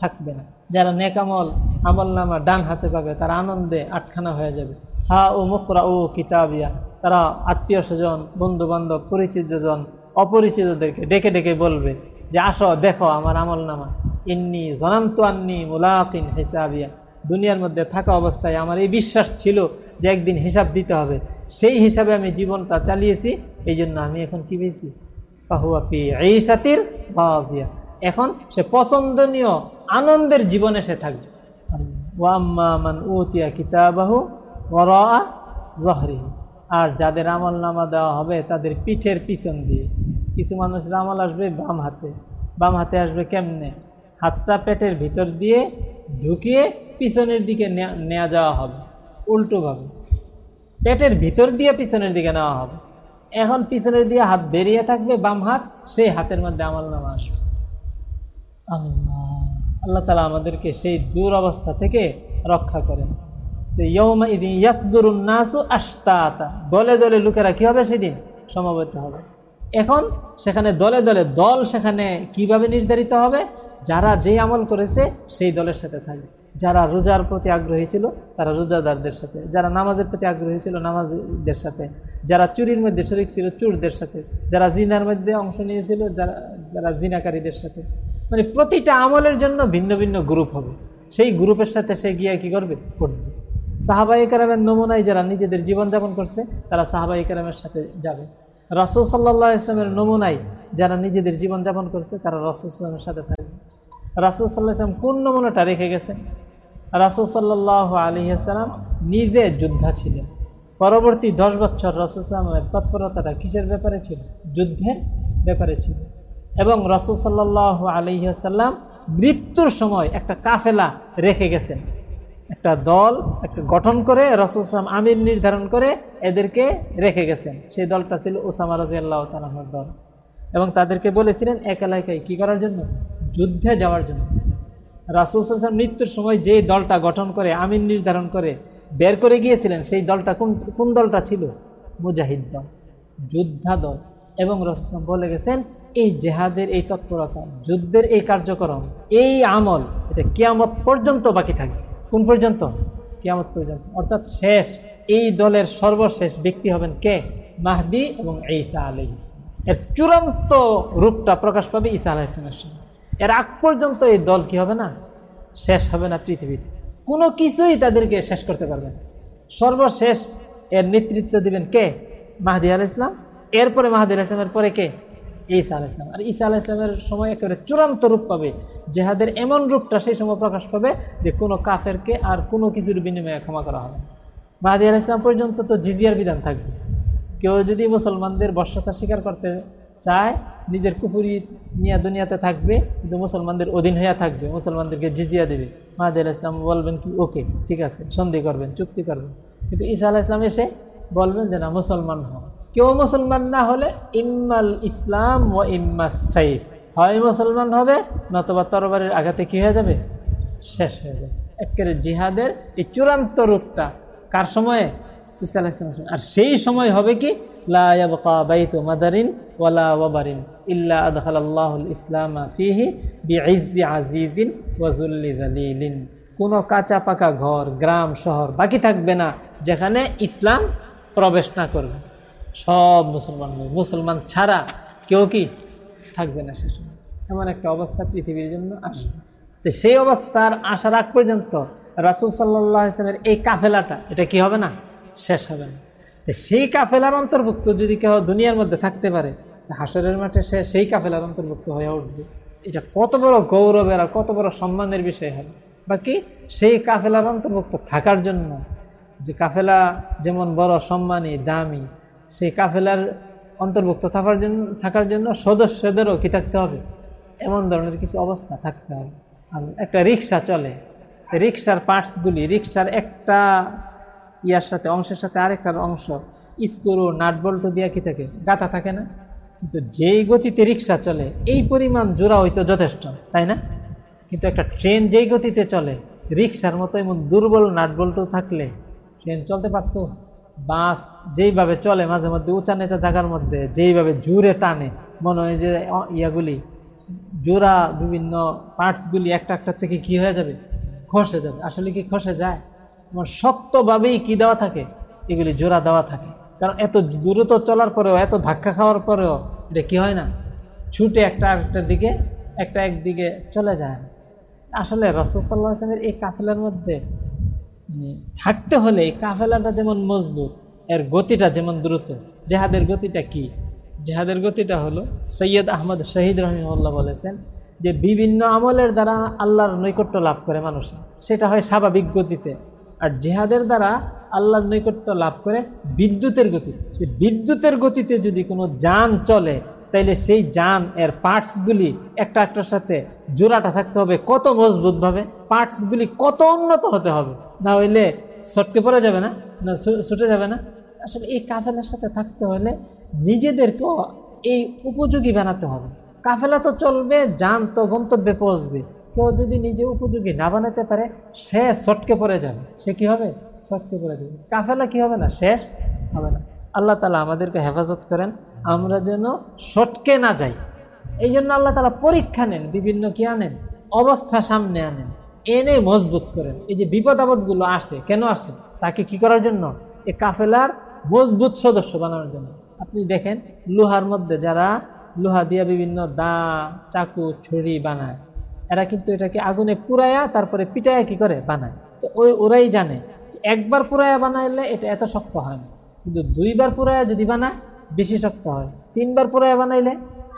থাকবে না। যারা নেকামল আমল নামা ডান হাতে পাবে, তারা আনন্দে আটখানা হয়ে যাবে। হা ও মুকরা ও কিতাবিয়া, তারা আত্মীয় স্বজন বন্ধু বান্ধব পরিচিতজন অপরিচিতদেরকে ডেকে ডেকে বলবে যে, আসো, দেখো আমার আমল নামা ইন্নি জনান্ত আন্নি মুলাকিন হিসাবিয়া। দুনিয়ার মধ্যে থাকা অবস্থায় আমার এই বিশ্বাস ছিল যে, একদিন হিসাব দিতে হবে। সেই হিসাবে আমি জীবনটা চালিয়েছি এই জন্য আমি এখন কি পেয়েছি? এই এখন সে পছন্দনীয় আনন্দের জীবনে সে থাকবে। উতিয়া জহরি আর যাদের আমল নামা দেওয়া হবে তাদের পিঠের পিছন দিয়ে। কিছু মানুষের আমল আসবে বাম হাতে। বাম হাতে আসবে কেমনে? হাতটা পেটের ভিতর দিয়ে ঢুকিয়ে পিছনের দিকে নেওয়া যাওয়া হবে। উল্টোভাবে পেটের ভিতর দিয়ে পিছনের দিকে নেওয়া হবে। এখন পিছনের দিয়ে হাত বেরিয়ে থাকবে বাম হাত সেই হাতের মধ্যে আমল নামা আসবে। আল্লাহ। আল্লাহ তালা আমাদেরকে সেই দূর অবস্থা থেকে রক্ষা করেন। তো ইয়মা ইদিন ইয়াসদুরুন নাসু আস্তাতা দলে দলে লোকেরা কি হবে সেদিন? সমবেত হবে। এখন সেখানে দলে দলে দল সেখানে কীভাবে নির্ধারিত হবে? যারা যেই আমল করেছে সেই দলের সাথে থাকবে। যারা রোজার প্রতি আগ্রহী ছিল, তারা রোজাদারদের সাথে, যারা নামাজের প্রতি আগ্রহী ছিল, নামাজদের সাথে, যারা চুরির মধ্যে শরিক ছিল, চুরদের সাথে, যারা জিনার মধ্যে অংশ নিয়েছিল, যারা যারা জিনাকারীদের সাথে। মানে প্রতিটা আমলের জন্য ভিন্ন ভিন্ন গ্রুপ হবে। সেই গ্রুপের সাথে সে গিয়ে কি করবে? পড়বে। সাহাবাই কারামের নমুনায় যারা নিজেদের জীবনযাপন করছে, তারা সাহাবাই কারামের সাথে যাবে। রাসুল সাল্লাহ ইসলামের নমুনায় যারা নিজেদের জীবনযাপন করছে, তারা রাসুল ইসলামের সাথে থাকবে। রাসুল সাল্লাহ ইসলাম কোন নমুনাটা রেখে গেছেন রাসুল সাল্লাহ আলী আসসালাম নিজে যোদ্ধা ছিলেন। পরবর্তী দশ বছর রাসুল সাল্লামের তৎপরতাটা কিসের ব্যাপারে ছিল? যুদ্ধের ব্যাপারে ছিল। এবং রসুল সাল্লাহ মৃত্যুর সময় একটা কাফেলা রেখে গেছেন। একটা দল একটা গঠন করে রসুল আমির নির্ধারণ করে এদেরকে রেখে গেছেন। সেই দলটা ছিল ওসামা রাজি আল্লাহ তালাহর দল। এবং তাদেরকে বলেছিলেন, এক এলাকায় কী করার জন্য? যুদ্ধে যাওয়ার জন্য। রাসুল সাল্লাম মৃত্যুর সময় যে দলটা গঠন করে, আমিন নির্ধারণ করে, বের করে গিয়েছিলেন, সেই দলটা কোন কোন দলটা ছিল? মুজাহিদ দল, যোদ্ধা দল। এবং রসম বলে গেছেন, এই জেহাদের এই তৎপরতা, যুদ্ধের এই কার্যক্রম, এই আমল, এটা কিয়ামত পর্যন্ত বাকি থাকবে। কোন পর্যন্ত? কিয়ামত পর্যন্ত। অর্থাৎ শেষ, এই দলের সর্বশেষ ব্যক্তি হবেন কে? মাহদি এবং ঈসা আলহ এর চূড়ান্ত রূপটা প্রকাশ পাবে ঈসা আলাহ ইসলামের সঙ্গে এর আগ পর্যন্ত এই দল কি হবে না? শেষ হবে না পৃথিবীতে। কোনো কিছুই তাদেরকে শেষ করতে পারবে না। সর্বশেষ এর নেতৃত্ব দিবেন কে? মাহাদি আল ইসলাম। এরপরে মাহাদির ইসলামের পরে কে? ঈসা আল ইসলাম। আর ঈসা আল ইসলামের সময় একেবারে চূড়ান্ত রূপ পাবে। জেহাদের এমন রূপটা সেই সময় প্রকাশ পাবে যে কোনো কাফেরকে আর কোনো কিছুর বিনিময়ে ক্ষমা করা হবে মাহাদি আল ইসলাম পর্যন্ত তো জিজিয়ার বিধান থাকবে। কেউ যদি মুসলমানদের বর্ষতা স্বীকার করতে চায়, নিজের কুফুরি নিয়ে দুনিয়াতে থাকবে, কিন্তু মুসলমানদের অধীন হইয়া থাকবে, মুসলমানদেরকে জিজিয়া দেবে। মাহাদি আল ইসলাম বলবেন কি, ওকে, ঠিক আছে, সন্ধি করবেন, চুক্তি করবেন। কিন্তু ঈসা আলাহ ইসলাম এসে বলবেন যে, না, মুসলমান হন কেউ মুসলমান না হলে ইম্মাল ইসলাম ও ইম্মা সাইফ। হয় মুসলমান হবে, নতবা তরবারের আঘাতে কী হয়ে যাবে? শেষ হয়ে যাবে। একেবারে জিহাদের এই চূড়ান্ত রূপটা কার সময়ে? ইসা আলাহ ইসলাম আর সেই সময় হবে কি? মাদারিন ইল্লা আদখালাল্লাহুল ইসলাম কোনো কাঁচা পাকা ঘর, গ্রাম, শহর বাকি থাকবে না যেখানে ইসলাম প্রবেশ না করবে। সব মুসলমান মুসলমান ছাড়া কেউ কি থাকবে না সময়। এমন একটা অবস্থা পৃথিবীর জন্য আসবে। তো সেই অবস্থার আসার আগ পর্যন্ত রাসুল সাল্লাহ ইসলামের এই কাফেলাটা, এটা কি হবে না? শেষ হবে না। সেই কাফেলার অন্তর্ভুক্ত যদি কেউ দুনিয়ার মধ্যে থাকতে পারে হাসরের মাঠে সে সেই কাফেলার অন্তর্ভুক্ত হয়ে উঠবে। এটা কত বড় গৌরবের আর কত বড় সম্মানের বিষয় হবে। বাকি সেই কাফেলার অন্তর্ভুক্ত থাকার জন্য যে কাফেলা যেমন বড়, সম্মানী, দামি, সেই কাফেলার অন্তর্ভুক্ত থাকার জন্য থাকার জন্য সদস্যদেরও কি থাকতে হবে? এমন ধরনের কিছু অবস্থা থাকতে হবে। একটা রিক্সা চলে। রিক্সার পার্টসগুলি রিক্সার একটা ইয়ার সাথে, অংশের সাথে আরেকটার অংশ। স্ক্রু নাটবল্ট দিয়া কি থাকে? গাঁথা থাকে না। কিন্তু যেই গতিতে রিক্সা চলে, এই পরিমাণ জোড়া হইতো যথেষ্ট, তাই না? কিন্তু একটা ট্রেন যেই গতিতে চলে, রিক্সার মতো এমন দুর্বল নাটবল্টও থাকলে ট্রেন চলতে পারতো। বাস যেইভাবে চলে, মাঝে মধ্যে উঁচা নেচা জায়গার মধ্যে যেইভাবে জুড়ে টানে, মনে হয় যে ইয়াগুলি জোড়া বিভিন্ন পার্টসগুলি একটা একটা থেকে কি হয়ে যাবে? খসে যাবে। আসলে কি খসে যায়? আমার শক্তভাবেই কি দেওয়া থাকে? এগুলি জোড়া দেওয়া থাকে। কারণ এত দ্রুত চলার পরেও, এত ধাক্কা খাওয়ার পরেও এটা কি হয় না? ছুটে একটা আরেকটার দিকে, একটা একদিকে চলে যায়। আসলে রসদ সাল্লাহ আসলামের এই কাফেলার মধ্যে মানে থাকতে হলে এই কাফেলাটা যেমন মজবুত, এর গতিটা যেমন দ্রুত। জেহাদের গতিটা কি? জেহাদের গতিটা হলো, সৈয়দ আহমদ শহীদ রহিমুল্লাহ বলেছেন যে বিভিন্ন আমলের দ্বারা আল্লাহর নৈকট্য লাভ করে মানুষ। সেটা হয় স্বাভাবিক গতিতে। আর জেহাদের দ্বারা আল্লাহর নৈকট্য লাভ করে বিদ্যুতের গতি বিদ্যুতের গতিতে যদি কোনো যান চলে, তাইলে সেই যান এর পার্টসগুলি একটা একটার সাথে জোড়াটা থাকতে হবে কত মজবুতভাবে, পার্টসগুলি কত উন্নত হতে হবে। না হইলে ছটকে পড়ে যাবে না না ছুটে যাবে না। আসলে এই কাফেলার সাথে থাকতে হলে নিজেদেরকেও এই উপযোগী বানাতে হবে। কাফেলা তো চলবে, যান তো গন্তব্যে পৌঁছবে। কেউ যদি নিজে উপযোগী না বানাতে পারে, সে ছটকে পড়ে যাবে। সে কি হবে? ছটকে পড়ে যাবে। কাফেলা কি হবে না? শেষ হবে না। আল্লাহ তালা আমাদেরকে হেফাজত করেন, আমরা যেন সটকে না যাই। এই জন্য আল্লাহ তালা পরীক্ষা নেন, বিভিন্ন কি আনেন? অবস্থা সামনে আনেন, এনে মজবুত করেন। এই যে বিপদ আপদগুলো আসে, কেন আসে? তাকে কি করার জন্য? এ কাফেলার মজবুত সদস্য বানানোর জন্য। আপনি দেখেন, লোহার মধ্যে যারা লোহা দিয়ে বিভিন্ন দা, চাকু, ছুরি বানায় এরা কিন্তু এটাকে আগুনে পুরায়া তারপরে পিটায়া কি করে? বানায়। তো ওই ওরাই জানে একবার পুরায়া বানাইলে এটা এত শক্ত হয় না। কিন্তু দুইবার পুরায়া যদি বানায়, বেশি শক্ত হয়। তিনবার পুরায়া বানাইলে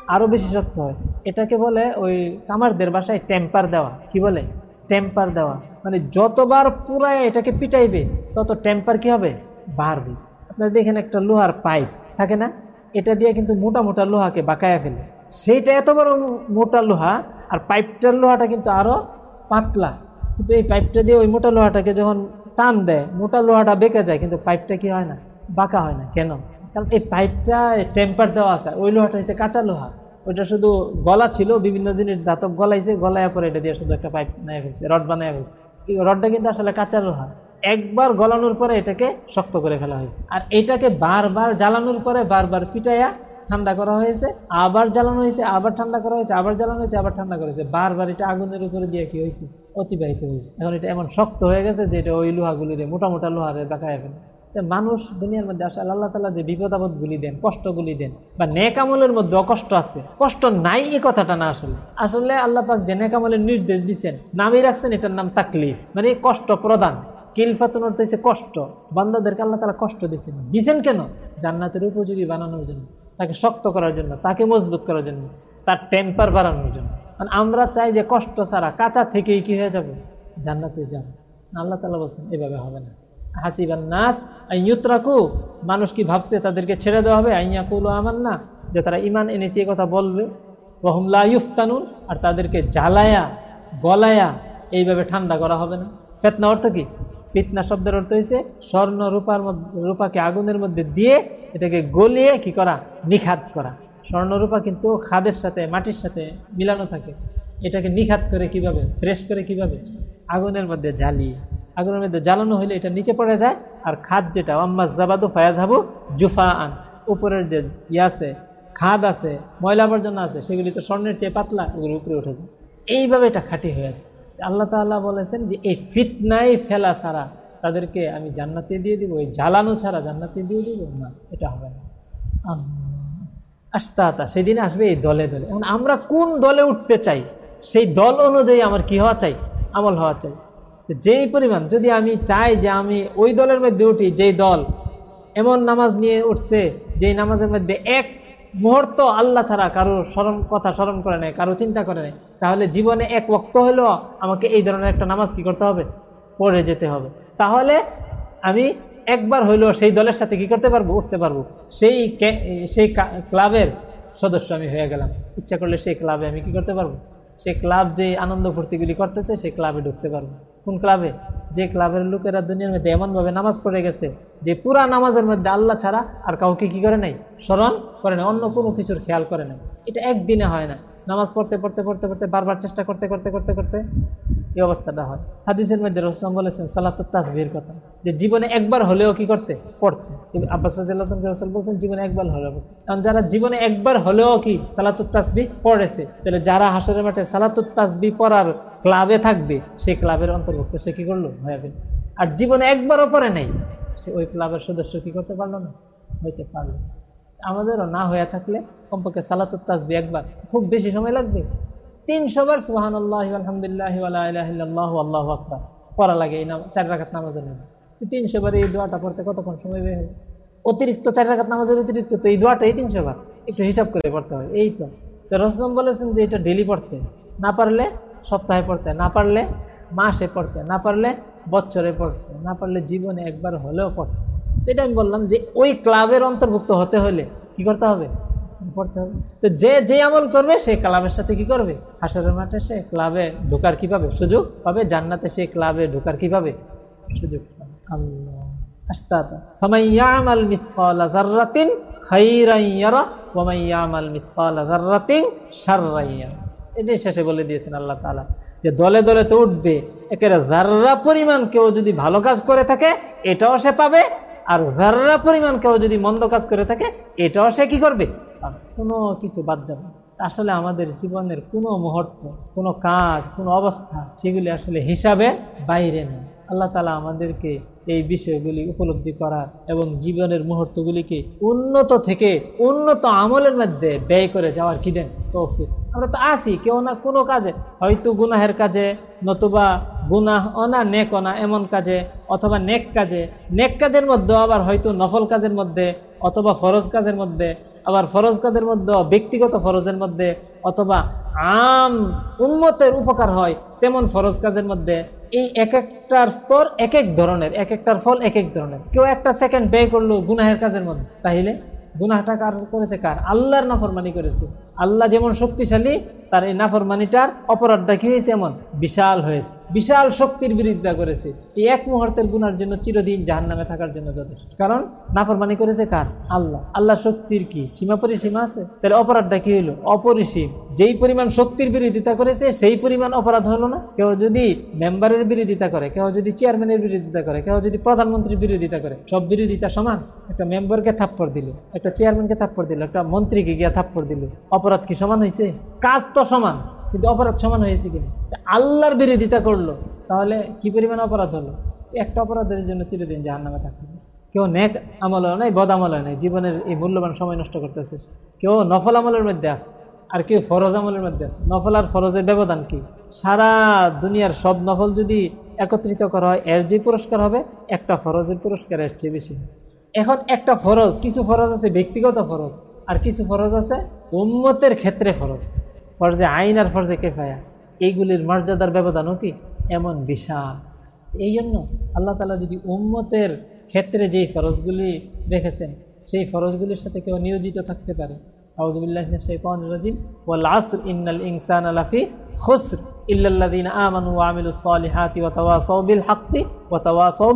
আরও বেশি শক্ত হয়। এটাকে বলে ওই কামারদের বাসায় টেম্পার দেওয়া। কি বলে? টেম্পার দেওয়া। মানে যতবার পুরায় এটাকে পিটাইবে, তত টেম্পার কি হবে? বাড়বে। আপনারা দেখেন একটা লোহার পাইপ, থাকে না? এটা দিয়ে কিন্তু মোটা মোটা লোহাকে বাঁকায়া ফেলে। সেইটা এত বড় মোটা লোহা আর পাইপটার লোহাটা কিন্তু আরও পাতলা। কিন্তু এই পাইপটা দিয়ে ওই মোটা লোহাটাকে যখন টান দেয়, মোটা লোহাটা বেঁকে যায়, কিন্তু পাইপটা কি হয় না? বাঁকা হয় না। কেন? কারণ এই পাইপটা টেম্পার দেওয়া আছে, ওই লোহাটা হচ্ছে কাঁচা লোহা। ওইটা শুধু গলা ছিল, বিভিন্ন জিনিস দাঁতক গলাইছে গলায় পরে এটা দিয়ে শুধু একটা পাইপ বানিয়ে ফেলছে, রড বানিয়ে ফেলছে। রডটা কিন্তু আসলে কাঁচা লোহা। একবার গলানোর পরে এটাকে শক্ত করে ফেলা হয়েছে। আর এটাকে বারবার জ্বালানোর পরে বারবার পিটাইয়া ঠান্ডা করা হয়েছে, আবার জ্বালানো হয়েছে, আবার ঠান্ডা করা হয়েছে, আবার জ্বালানো হয়েছে, আবার ঠান্ডা করা হয়েছে। বারবার এটা আগুনের উপরে দিয়ে কি হয়েছে? অতিবাহিত হয়েছে। এখন এটা এমন শক্ত হয়ে গেছে যে এটা ওই লোহাগুলিরে মোটা মোটা লোহারে দেখায় ফেলে মানুষ দুনিয়ার মধ্যে আসলে আল্লাহ তালা যে বিপদ আপদগুলি দেন, কষ্টগুলি দেন বা নেকামলের মধ্যে অকষ্ট আছে, কষ্ট নাই এই কথাটা না আসলে। আসলে আল্লাহ পাক যে নেকামলের নির্দেশ দিচ্ছেন নামই রাখছেন, এটার নাম তাকলিফ। মানে কষ্ট প্রদান। কিলফাতুন অর্থ হচ্ছে কষ্ট। বান্দাদেরকে আল্লাহ তালা কষ্ট দিচ্ছেন দিচ্ছেন কেন? জান্নাতের উপযোগী বানানোর জন্য। তাকে শক্ত করার জন্য, তাকে মজবুত করার জন্য, তার টেম্পার বাড়ানোর জন্য। কারণ আমরা চাই যে কষ্ট ছাড়া কাঁচা থেকেই কি হয়ে যাবে? জান্নাতে যাবে। আল্লাহ তালা বলছেন, এভাবে হবে না। হাসিবান নাস আইয়ুতরাকু মানুষ কি ভাবছে তাদেরকে ছেড়ে দেওয়া হবে? আইয়া আইয়াকুল আমার না যে তারা ইমান এনেছি, এ কথা বলবে। রহমলা ইউফতানুন, আর তাদেরকে জ্বালায়া, গলায়া, এইভাবে ঠান্ডা করা হবে না। ফেতনা অর্থ কি? ফিতনা শব্দের অর্থ হয়েছে স্বর্ণ রূপার রূপাকে আগুনের মধ্যে দিয়ে এটাকে গলিয়ে কি করা? নিখাত করা। স্বর্ণ রূপা কিন্তু খাদের সাথে, মাটির সাথে মিলানো থাকে। এটাকে নিখাত করে কীভাবে? ফ্রেশ করে কীভাবে? আগুনের মধ্যে জ্বালিয়ে। আগুনের মধ্যে জ্বালানো হলে এটা নিচে পড়ে যায়, আর খাদ যেটা আম্মা জাবাদু ফায়াধাবু জুফা আন উপরের যে ইয়ে আছে, খাদ আছে, ময়লা আবর্জনা আছে, সেগুলি তো স্বর্ণের চেয়ে পাতলা, ওগুলো উপরে উঠে যায়। এইভাবে এটা খাঁটি হয়ে যায়। আল্লাহ তাআলা বলেছেন যে, এই ফিতনাই ফেলা ছাড়া তাদেরকে আমি জান্নাতে দিয়ে দিব, এই জ্বালানো ছাড়া জান্নাতে দিয়ে দিব না, এটা হবে না। আস্তা আতা সেদিন আসবে এই দলে দলে। এখন আমরা কোন দলে উঠতে চাই? সেই দল অনুযায়ী আমার কি হওয়া চাই? আমল হওয়া চাই। তো যেই পরিমাণ, যদি আমি চাই যে আমি ওই দলের মধ্যে উঠি, যেই দল এমন নামাজ নিয়ে উঠছে, যেই নামাজের মধ্যে এক মুহূর্ত আল্লাহ ছাড়া কারও স্মরণ, কথা স্মরণ করে নেয় কারও চিন্তা করে নেয় তাহলে জীবনে এক ওক্ত হলেও আমাকে এই ধরনের একটা নামাজ কি করতে হবে? পড়ে যেতে হবে। তাহলে আমি একবার হইলেও সেই দলের সাথে কি করতে পারব? উঠতে পারব। সেই সেই ক্লাবের সদস্য আমি হয়ে গেলাম। ইচ্ছা করলে সেই ক্লাবে আমি কি করতে পারব? সেই ক্লাব যে আনন্দ ফুর্তিগুলি করতেছে সেই ক্লাবে ঢুকতে পারবে। কোন ক্লাবে? যে ক্লাবের লোকেরা দুনিয়ার মধ্যে এমনভাবে নামাজ পড়ে গেছে, যে পুরা নামাজের মধ্যে আল্লাহ ছাড়া আর কাউকে কি করে নাই? স্মরণ করে না অন্য কোনো কিছুর খেয়াল করে না এটা একদিনে হয় না। নামাজ পড়তে পড়তে পড়তে পড়তে, বারবার চেষ্টা করতে করতে করতে করতে এই অবস্থাটা হয়। হাদিসের মধ্যে রসলাম বলেছেন, সালাতুত তাসবির কথা, যে জীবনে একবার হলেও কি করতে? পড়তে। আব্বাস রাজিয়াল্লাহ রসল বলছেন, জীবনে একবার হলেও পড়তে। কারণ যারা জীবনে একবার হলেও কি সালাতুত তাসবি পড়েছে, তাহলে যারা হাসরের মাঠে সালাতুত তাসবি পড়ার ক্লাবে থাকবে, সেই ক্লাবের অন্তর্ভুক্ত সে কি করল? হয়ে গেল। আর জীবনে একবারও পড়ে নেই, সে ওই ক্লাবের সদস্য কি করতে পারল না? হইতে পারল। আমাদেরও না হয়ে থাকলে কমপক্ষে সালাতুত তাসবি একবার, খুব বেশি সময় লাগবে। তিনশো বার সুহান আল্লাহ আলহামদুলিল্লাহ আল্লাহ আল্লাহ আকবার। পড়া লাগে এই নাম, চার রাখাত নামাজের নামে তিনশো বার এই দোয়াটা পড়তে কতক্ষণ সময় বের হবে অতিরিক্ত চার রাখাত নামাজের অতিরিক্ত তো এই দোয়াটাই তিনশো বার। একটু হিসাব করে পড়তে হয়। এই তো। তো রসম বলেছেন যে এটা ডেলি পড়তে। না পারলে সপ্তাহে পড়তে। না পারলে মাসে পড়তে। না পারলে বছরে পড়তে। না পারলে জীবনে একবার হলেও পড়তে। এটা আমি বললাম যে ওই ক্লাবের অন্তর্ভুক্ত হতে হলে কি করতে হবে? পড়তে হবে। তো যে যে আমল করবে, সে ক্লাবের সাথে কি করবে? হাসরের মাঠে সে ক্লাবে ঢোকার কি পাবে? সুযোগ পাবে? জান্নাতে সে ক্লাবে ঢোকার কি পাবে? সুযোগ পাবে। আল্লাহ। এটাই শেষে বলে দিয়েছেন আল্লাহ তাআলা যে, দলে দলে তো উঠবে। একেবারে যাররা পরিমাণ কেউ যদি ভালো কাজ করে থাকে, এটাও সে পাবে। আর যাররা পরিমাণ কেউ যদি মন্দ কাজ করে থাকে, এটাও সে কি করবে? পাবে। কোনো কিছু বাদ যাবে। আসলে আমাদের জীবনের কোনো মুহূর্ত, কোনো কাজ, কোনো অবস্থা সেগুলি আসলে হিসাবে বাইরে নেই আল্লাহ তালা আমাদেরকে এই বিষয়গুলি উপলব্ধি করার এবং জীবনের মুহূর্তগুলিকে উন্নত থেকে উন্নত আমলের মধ্যে ব্যয় করে যাওয়ার কি দেন তৌফিক আমরা তো আসি কেউ না কোনো কাজে হয়তো গুনাহের কাজে, নতুবা গুনাহ অনা, নেক অনা এমন কাজে, অথবা নেক কাজে নেক কাজের মধ্যে আবার হয়তো নফল কাজের মধ্যে অথবা ফরজ কাজের মধ্যে, আবার ফরজ কাজের মধ্যে ব্যক্তিগত ফরজের মধ্যে অথবা আম উন্মতের উপকার হয়, তেমন ফরজ কাজের মধ্যে এই এক একটার স্তর এক এক ধরনের, এক একটার ফল এক এক ধরনের। কেউ একটা সেকেন্ড ব্যয় করল গুনাহের কাজের মধ্যে, তাহলে গুনাহটা কার করেছে কার? আল্লাহর নাফরমানি করেছে। আল্লাহ যেমন শক্তিশালী, তার এই নাফরমানিটার অপরাধটা কি হয়েছে এমন? বিশাল হয়েছে। বিশাল শক্তির বিরোধিতা করেছে। এই এক মুহূর্তের গুনার জন্য চিরদিন জাহান নামে থাকার জন্য যথেষ্ট। কারণ নাফরমানি করেছে কার? আল্লাহ। আল্লাহ শক্তির কি? সীমা পরিসীমা আছে? তাহলে অপরাধটা কি হইল? অপরিসীম। যেই পরিমাণ শক্তির বিরোধিতা করেছে, সেই পরিমাণ অপরাধ হলো না? কেউ যদি মেম্বারের বিরোধিতা করে, কেউ যদি চেয়ারম্যানের বিরোধিতা করে, কেউ যদি প্রধানমন্ত্রীর বিরোধিতা করে, সব বিরোধিতা সমান? একটা মেম্বারকে থাপ্পড় দিল, একটা চেয়ারম্যানকে থাপ্পড় দিল, একটা মন্ত্রীকে গিয়া থাপ্পড় দিল। অপরাধ কি সমান হয়েছে? কাজ তো সমান, কিন্তু অপরাধ সমান হয়েছে কিনা? আল্লাহর বিরোধিতা করল, তাহলে কি পরিমাণ অপরাধ হলো? একটা অপরাধের জন্য চিরদিন জাহান নামে থাকবে কেউ নেক আমল নাই, বদ আমল নাই, জীবনের এই মূল্যবান সময় নষ্ট করতেছে কেউ নফল আমলের মধ্যে আছে, আর কেউ ফরজ আমলের মধ্যে আছে। নফল আর ফরজের ব্যবধান কি? সারা দুনিয়ার সব নফল যদি একত্রিত করা হয়, এর যে পুরস্কার হবে, একটা ফরজের পুরস্কার এর চেয়ে বেশি। এখন একটা ফরজ, কিছু ফরজ আছে, ব্যক্তিগত ফরজ। আর কিছু ফরজ আছে? উম্মতের ক্ষেত্রে ফরজ। ফরজে আইন আর ফরজে কেফায়া। এইগুলির মর্যাদার ব্যবধানও কি? এমন বিশাল। এই জন্য আল্লাহ তালা যদি উম্মতের ক্ষেত্রে যেই ফরজগুলি রেখেছেন, সেই ফরজগুলির সাথে কেউ নিয়োজিত থাকতে পারে। আউজুবিল্লাহ শাইতান রাজিম। ওয়াল আসর ইনসান আলাফি ওয়া আমিলুস সালিহাতি ওয়া তাওয়াসাউ বিল হাক্কি ওয়া তাওয়াসাউ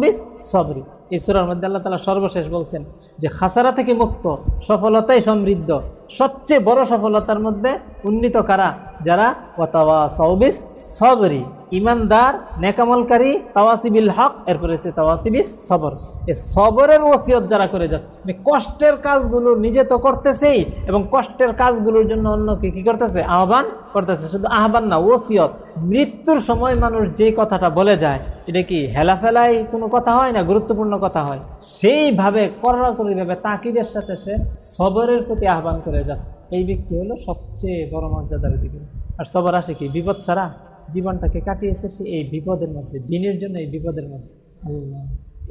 এই সুরার মধ্যে আল্লাহ তালা সর্বশেষ বলছেন যে খাসারা থেকে মুক্ত, সফলতাই সমৃদ্ধ। সবচেয়ে বড় সফলতার মধ্যে উন্নীত কারা? যারা ওয়া তাওয়াসাউ বিস সবরি, ইমানদার, নেকামলকারী, তাওয়াসিবিল হক, এরপরে হচ্ছে তাওয়াসিবিস সবর। এই সবরের ওসিয়ত যারা করে যাচ্ছে মানে কষ্টের কাজগুলো নিজে তো করতেছেই, এবং কষ্টের কাজগুলোর জন্য অন্যকে কি করতেছে? আহ্বান করতেছে। শুধু আহ্বান না, ওসিয়ত। মৃত্যুর সময় মানুষ যেই কথাটা বলে যায়, এটা কি হেলাফেলাই কোনো কথা হয় না গুরুত্বপূর্ণ কথা হয়? সেইভাবে কড়াকড়িভাবে তাকিদের সাথে সে সবরের প্রতি আহ্বান করে যাচ্ছে। এই ব্যক্তি হলো সবচেয়ে বড় মর্যাদার দিকে আর সবার আসে কি? বিপদ ছাড়া জীবনটাকে কাটিয়েছে সে এই বিপদের মধ্যে, দিনের জন্য এই বিপদের মধ্যে।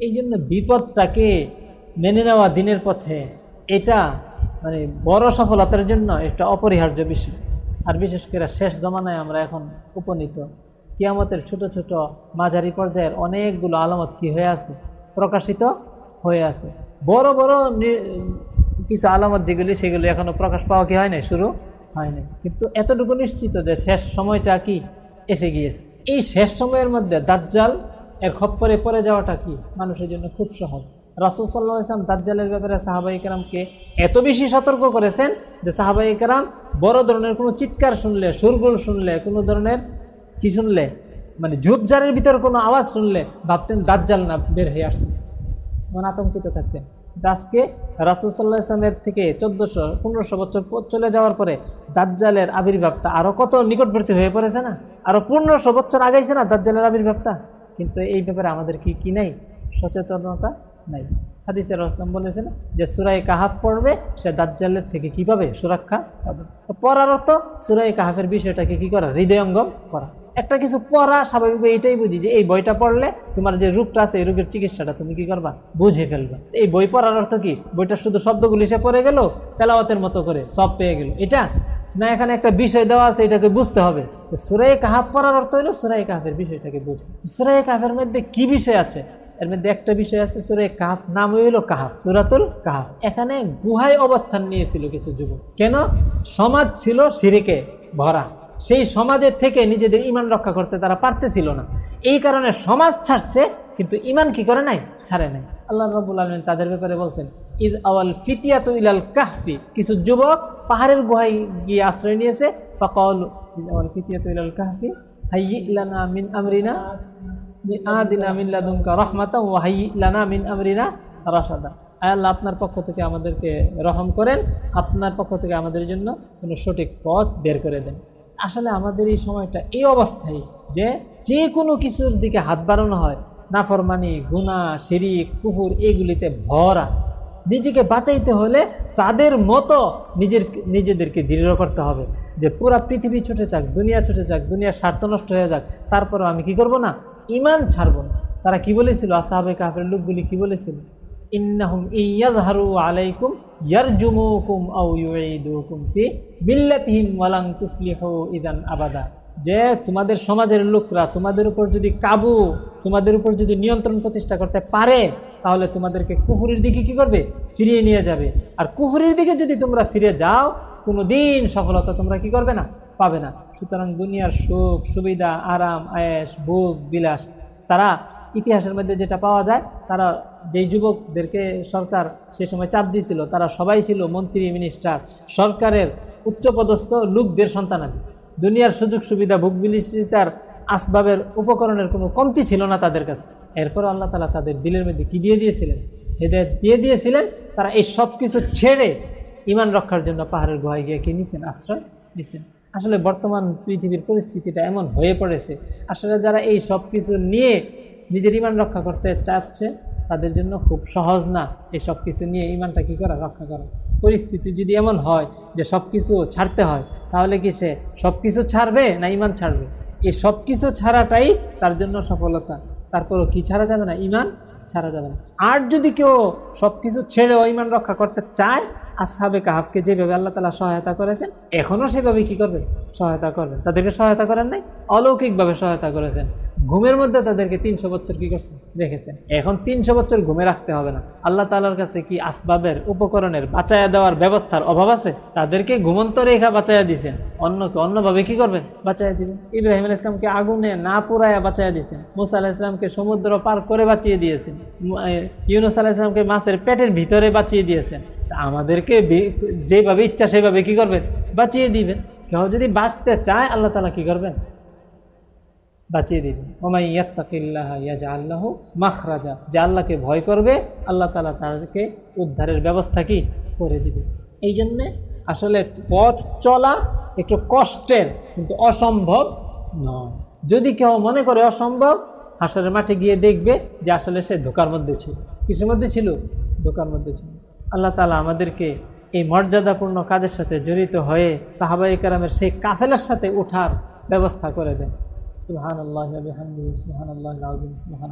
এই জন্য বিপদটাকে মেনে নেওয়া দিনের পথে এটা মানে বড় সফলতার জন্য একটা অপরিহার্য বিষয়। আর বিশেষ করে শেষ জমানায় আমরা এখন উপনীত। কিয়ামতের ছোট ছোট মাঝারি পর্যায়ের অনেকগুলো আলামত কি হয়ে আছে? প্রকাশিত হয়ে আছে। বড় বড় কিছু আলামত যেগুলি, সেগুলি এখনও প্রকাশ পাওয়া কি হয় নাই? শুরু হয় নাই। কিন্তু এতটুকু নিশ্চিত যে শেষ সময়টা কি? এসে গিয়েছে। এই শেষ সময়ের মধ্যে দাজ্জাল এর খপ্পরে পড়ে যাওয়াটা কি? মানুষের জন্য খুব সহজ। রাসুল সাল্লাহ ইসলাম দাজ্জালের ব্যাপারে সাহাবাই কারামকে এত বেশি সতর্ক করেছেন যে সাহাবাই কারাম বড় ধরনের কোনো চিৎকার শুনলে, সুরগুল শুনলে, কোনো ধরনের কি শুনলে মানে ঝুপঝাড়ের ভিতরে কোনো আওয়াজ শুনলে ভাবতেন দাজ্জাল না বের হয়ে আসতেছে। মানে আতঙ্কিত থাকতেন। আজকে রাসুল সাল্লাহ ইসলামের থেকে চোদ্দোশো, পনেরোশো বছর চলে যাওয়ার পরে দাজ্জালের আবির্ভাবটা আরও কত নিকটবর্তী হয়ে পড়েছে না? আরও পনেরোশো বছর আগাইছে না দাজ্জালের আবির্ভাবটা? কিন্তু এই ব্যাপারে আমাদের কি কি নাই? সচেতনতা নাই। হাদিসের রসলাম বলেছেন যে সুরাই কাহাফ পড়বে, সে দাজ্জালের থেকে কি পাবে? সুরক্ষা পাবে। পড়ার অর্থ সুরাই কাহাফের বিষয়টাকে কি করা? হৃদয়ঙ্গম করা। একটা কিছু পড়া স্বাভাবিকভাবে এটাই বুঝি যে এই বইটা পড়লে তোমার যে রোগটা আছে, এই রোগের চিকিৎসাটা তুমি কি করবা? বুঝে ফেলবা। এই বই পড়ার অর্থ কি? বইটা শুধু শব্দগুলি সে পড়ে গেল, তেলাওয়াতের মতো করে সব পেয়ে গেল। এটা? না, এখানে একটা বিষয় দেওয়া আছে, এটাকে বুঝতে হবে। সুরাই কাহাফ পড়ার অর্থ হলো সুরাই কাহাফের বিষয়টাকে বুঝে। সুরাই কাহাফের মধ্যে কি বিষয় আছে? এর মধ্যে একটা বিষয় আছে সুরে কাহাফ নাম হইল কাহাফ, সুরাতুল কাহাফ। এখানে গুহায় অবস্থান নিয়েছিল কিছু যুবক। কেন? সমাজ ছিল সিরিকে ভরা। সেই সমাজের থেকে নিজেদের ইমান রক্ষা করতে তারা পারতেছিল না। এই কারণে সমাজ ছাড়ছে, কিন্তু ইমান কি করে নাই? ছাড়ে নাই। আল্লাহ রবুল আলমিন তাদের ব্যাপারে বলছেন ঈদ আওয়াল ফিতিয়াত ইলাল কাহফি। কিছু যুবক পাহাড়ের গুহায় গিয়ে আশ্রয় নিয়েছে। ফকাল ঈদ আওয়াল ফিতিয়াত ইলাল কাহফি। হাইয়ি লানা মিন আমরিনা। আদিনা লাদুনকা রাহমাতা ওয়া হাইয়ি লানা মিন আমরিনা আয় আল্লাহ, আপনার পক্ষ থেকে আমাদেরকে রহম করেন। আপনার পক্ষ থেকে আমাদের জন্য কোনো সঠিক পথ বের করে দেন। আসলে আমাদের এই সময়টা এই অবস্থায় যে যে কোনো কিছুর দিকে হাত বাড়ানো হয়, নাফরমানি গুণা শিরিক কুকুর এগুলিতে ভরা। নিজেকে বাঁচাইতে হলে তাদের মতো নিজের, নিজেদেরকে দৃঢ় করতে হবে যে পুরা পৃথিবী ছুটে যাক, দুনিয়া ছুটে যাক, দুনিয়ার স্বার্থ নষ্ট হয়ে যাক, তারপরেও আমি কি করব না? ইমান ছাড়বো না। তারা কি বলেছিল? আসাহাবে কাহের লোকগুলি কি বলেছিল? ইন্নাহুম ইয়াজহারু আলাইকুম আবাদা যে তোমাদের সমাজের লোকরা তোমাদের উপর যদি কাবু, তোমাদের উপর যদি নিয়ন্ত্রণ প্রতিষ্ঠা করতে পারে, তাহলে তোমাদেরকে কুফুরির দিকে কি করবে? ফিরিয়ে নিয়ে যাবে। আর কুফুরির দিকে যদি তোমরা ফিরে যাও কোনো দিন সফলতা তোমরা কি করবে না? পাবে না। সুতরাং দুনিয়ার সুখ, সুবিধা, আরাম আয়েস ভোগ বিলাস তারা ইতিহাসের মধ্যে যেটা পাওয়া যায়, তারা যেই যুবকদেরকে সরকার সে সময় চাপ দিয়েছিল, তারা সবাই ছিল মন্ত্রী মিনিস্টার সরকারের উচ্চপদস্থ লোকদের সন্তানাদি। দুনিয়ার সুযোগ সুবিধা, ভোগ বিলাসিতার আসবাবের উপকরণের কোনো কমতি ছিল না তাদের কাছে। এরপর আল্লাহ তালা তাদের দিলের মধ্যে কি দিয়ে দিয়েছিলেন? হেদায়ত দিয়ে দিয়েছিলেন, তারা এই সব কিছু ছেড়ে ইমান রক্ষার জন্য পাহাড়ের গুহায় গিয়ে কি নিছেন? আশ্রয় নিছেন। আসলে বর্তমান পৃথিবীর পরিস্থিতিটা এমন হয়ে পড়েছে। আসলে যারা এই সব কিছু নিয়ে নিজের ইমান রক্ষা করতে চাচ্ছে, তাদের জন্য খুব সহজ না। এই সব কিছু নিয়ে ইমানটা কী করা, রক্ষা করা? পরিস্থিতি যদি এমন হয় যে সব কিছু ছাড়তে হয়, তাহলে কি সে সব কিছু ছাড়বে না ইমান ছাড়বে? এই সব কিছু ছাড়াটাই তার জন্য সফলতা। তারপরও কি ছাড়া যাবে না? ইমান ছাড়া যাবে না। আর যদি কেউ সব কিছু ছেড়ে ইমান রক্ষা করতে চায় আসহাবে কাহাফকে যেভাবে আল্লাহ তালা সহায়তা করেছেন, এখনও সেভাবে কি করবে? সহায়তা করবেন তাদেরকে সহায়তা করেন নাই? অলৌকিকভাবে সহায়তা করেছেন। ঘুমের মধ্যে তাদেরকে তিনশো বছর কি করছেন? রেখেছেন। এখন তিনশো বছর ঘুমে রাখতে হবে না। আল্লাহ তালার কাছে কি আসবাবের, উপকরণের বাঁচাইয়া দেওয়ার ব্যবস্থার অভাব আছে? তাদেরকে ঘুমন্ত রেখা বাঁচাইয়া দিয়েছেন। অন্যকে অন্যভাবে কি করবেন বাঁচাইয়া দিবেন। ইব্রাহিম ইসলামকে আগুনে না পুরাইয়া বাঁচাইয়া দিয়েছেন। মুসা আলাহ ইসলামকে সমুদ্র পার করে বাঁচিয়ে দিয়েছেন। ইউনুস আলাহ ইসলামকে মাছের পেটের ভিতরে বাঁচিয়ে দিয়েছেন। তা আমাদেরকে যেভাবে ইচ্ছা সেভাবে কি করবেন বাঁচিয়ে দিবেন কেউ যদি বাঁচতে চায়, আল্লাহ তালা কি করবেন? বাঁচিয়ে দিবেন ওমাই ইয়াত্তাকিল্লাহ ইয়াজা আল্লাহ মাখরাজা। যে আল্লাহকে ভয় করবে, আল্লাহ তালা তাদেরকে উদ্ধারের ব্যবস্থা কি? করে দিবে। এই জন্যে আসলে পথ চলা একটু কষ্টের, কিন্তু অসম্ভব নয়। যদি কেউ মনে করে অসম্ভব, হাসরের মাঠে গিয়ে দেখবে যে আসলে সে ধোকার মধ্যে ছিল। কিসের মধ্যে ছিল? ধোকার মধ্যে ছিল। আল্লাহ তালা আমাদেরকে এই মর্যাদাপূর্ণ কাজের সাথে জড়িত হয়ে সাহাবাই কালামের সেই কাফেলার সাথে ওঠার ব্যবস্থা করে দেন। সুহান আল্লাহ সুহান আল্লাহ সুহান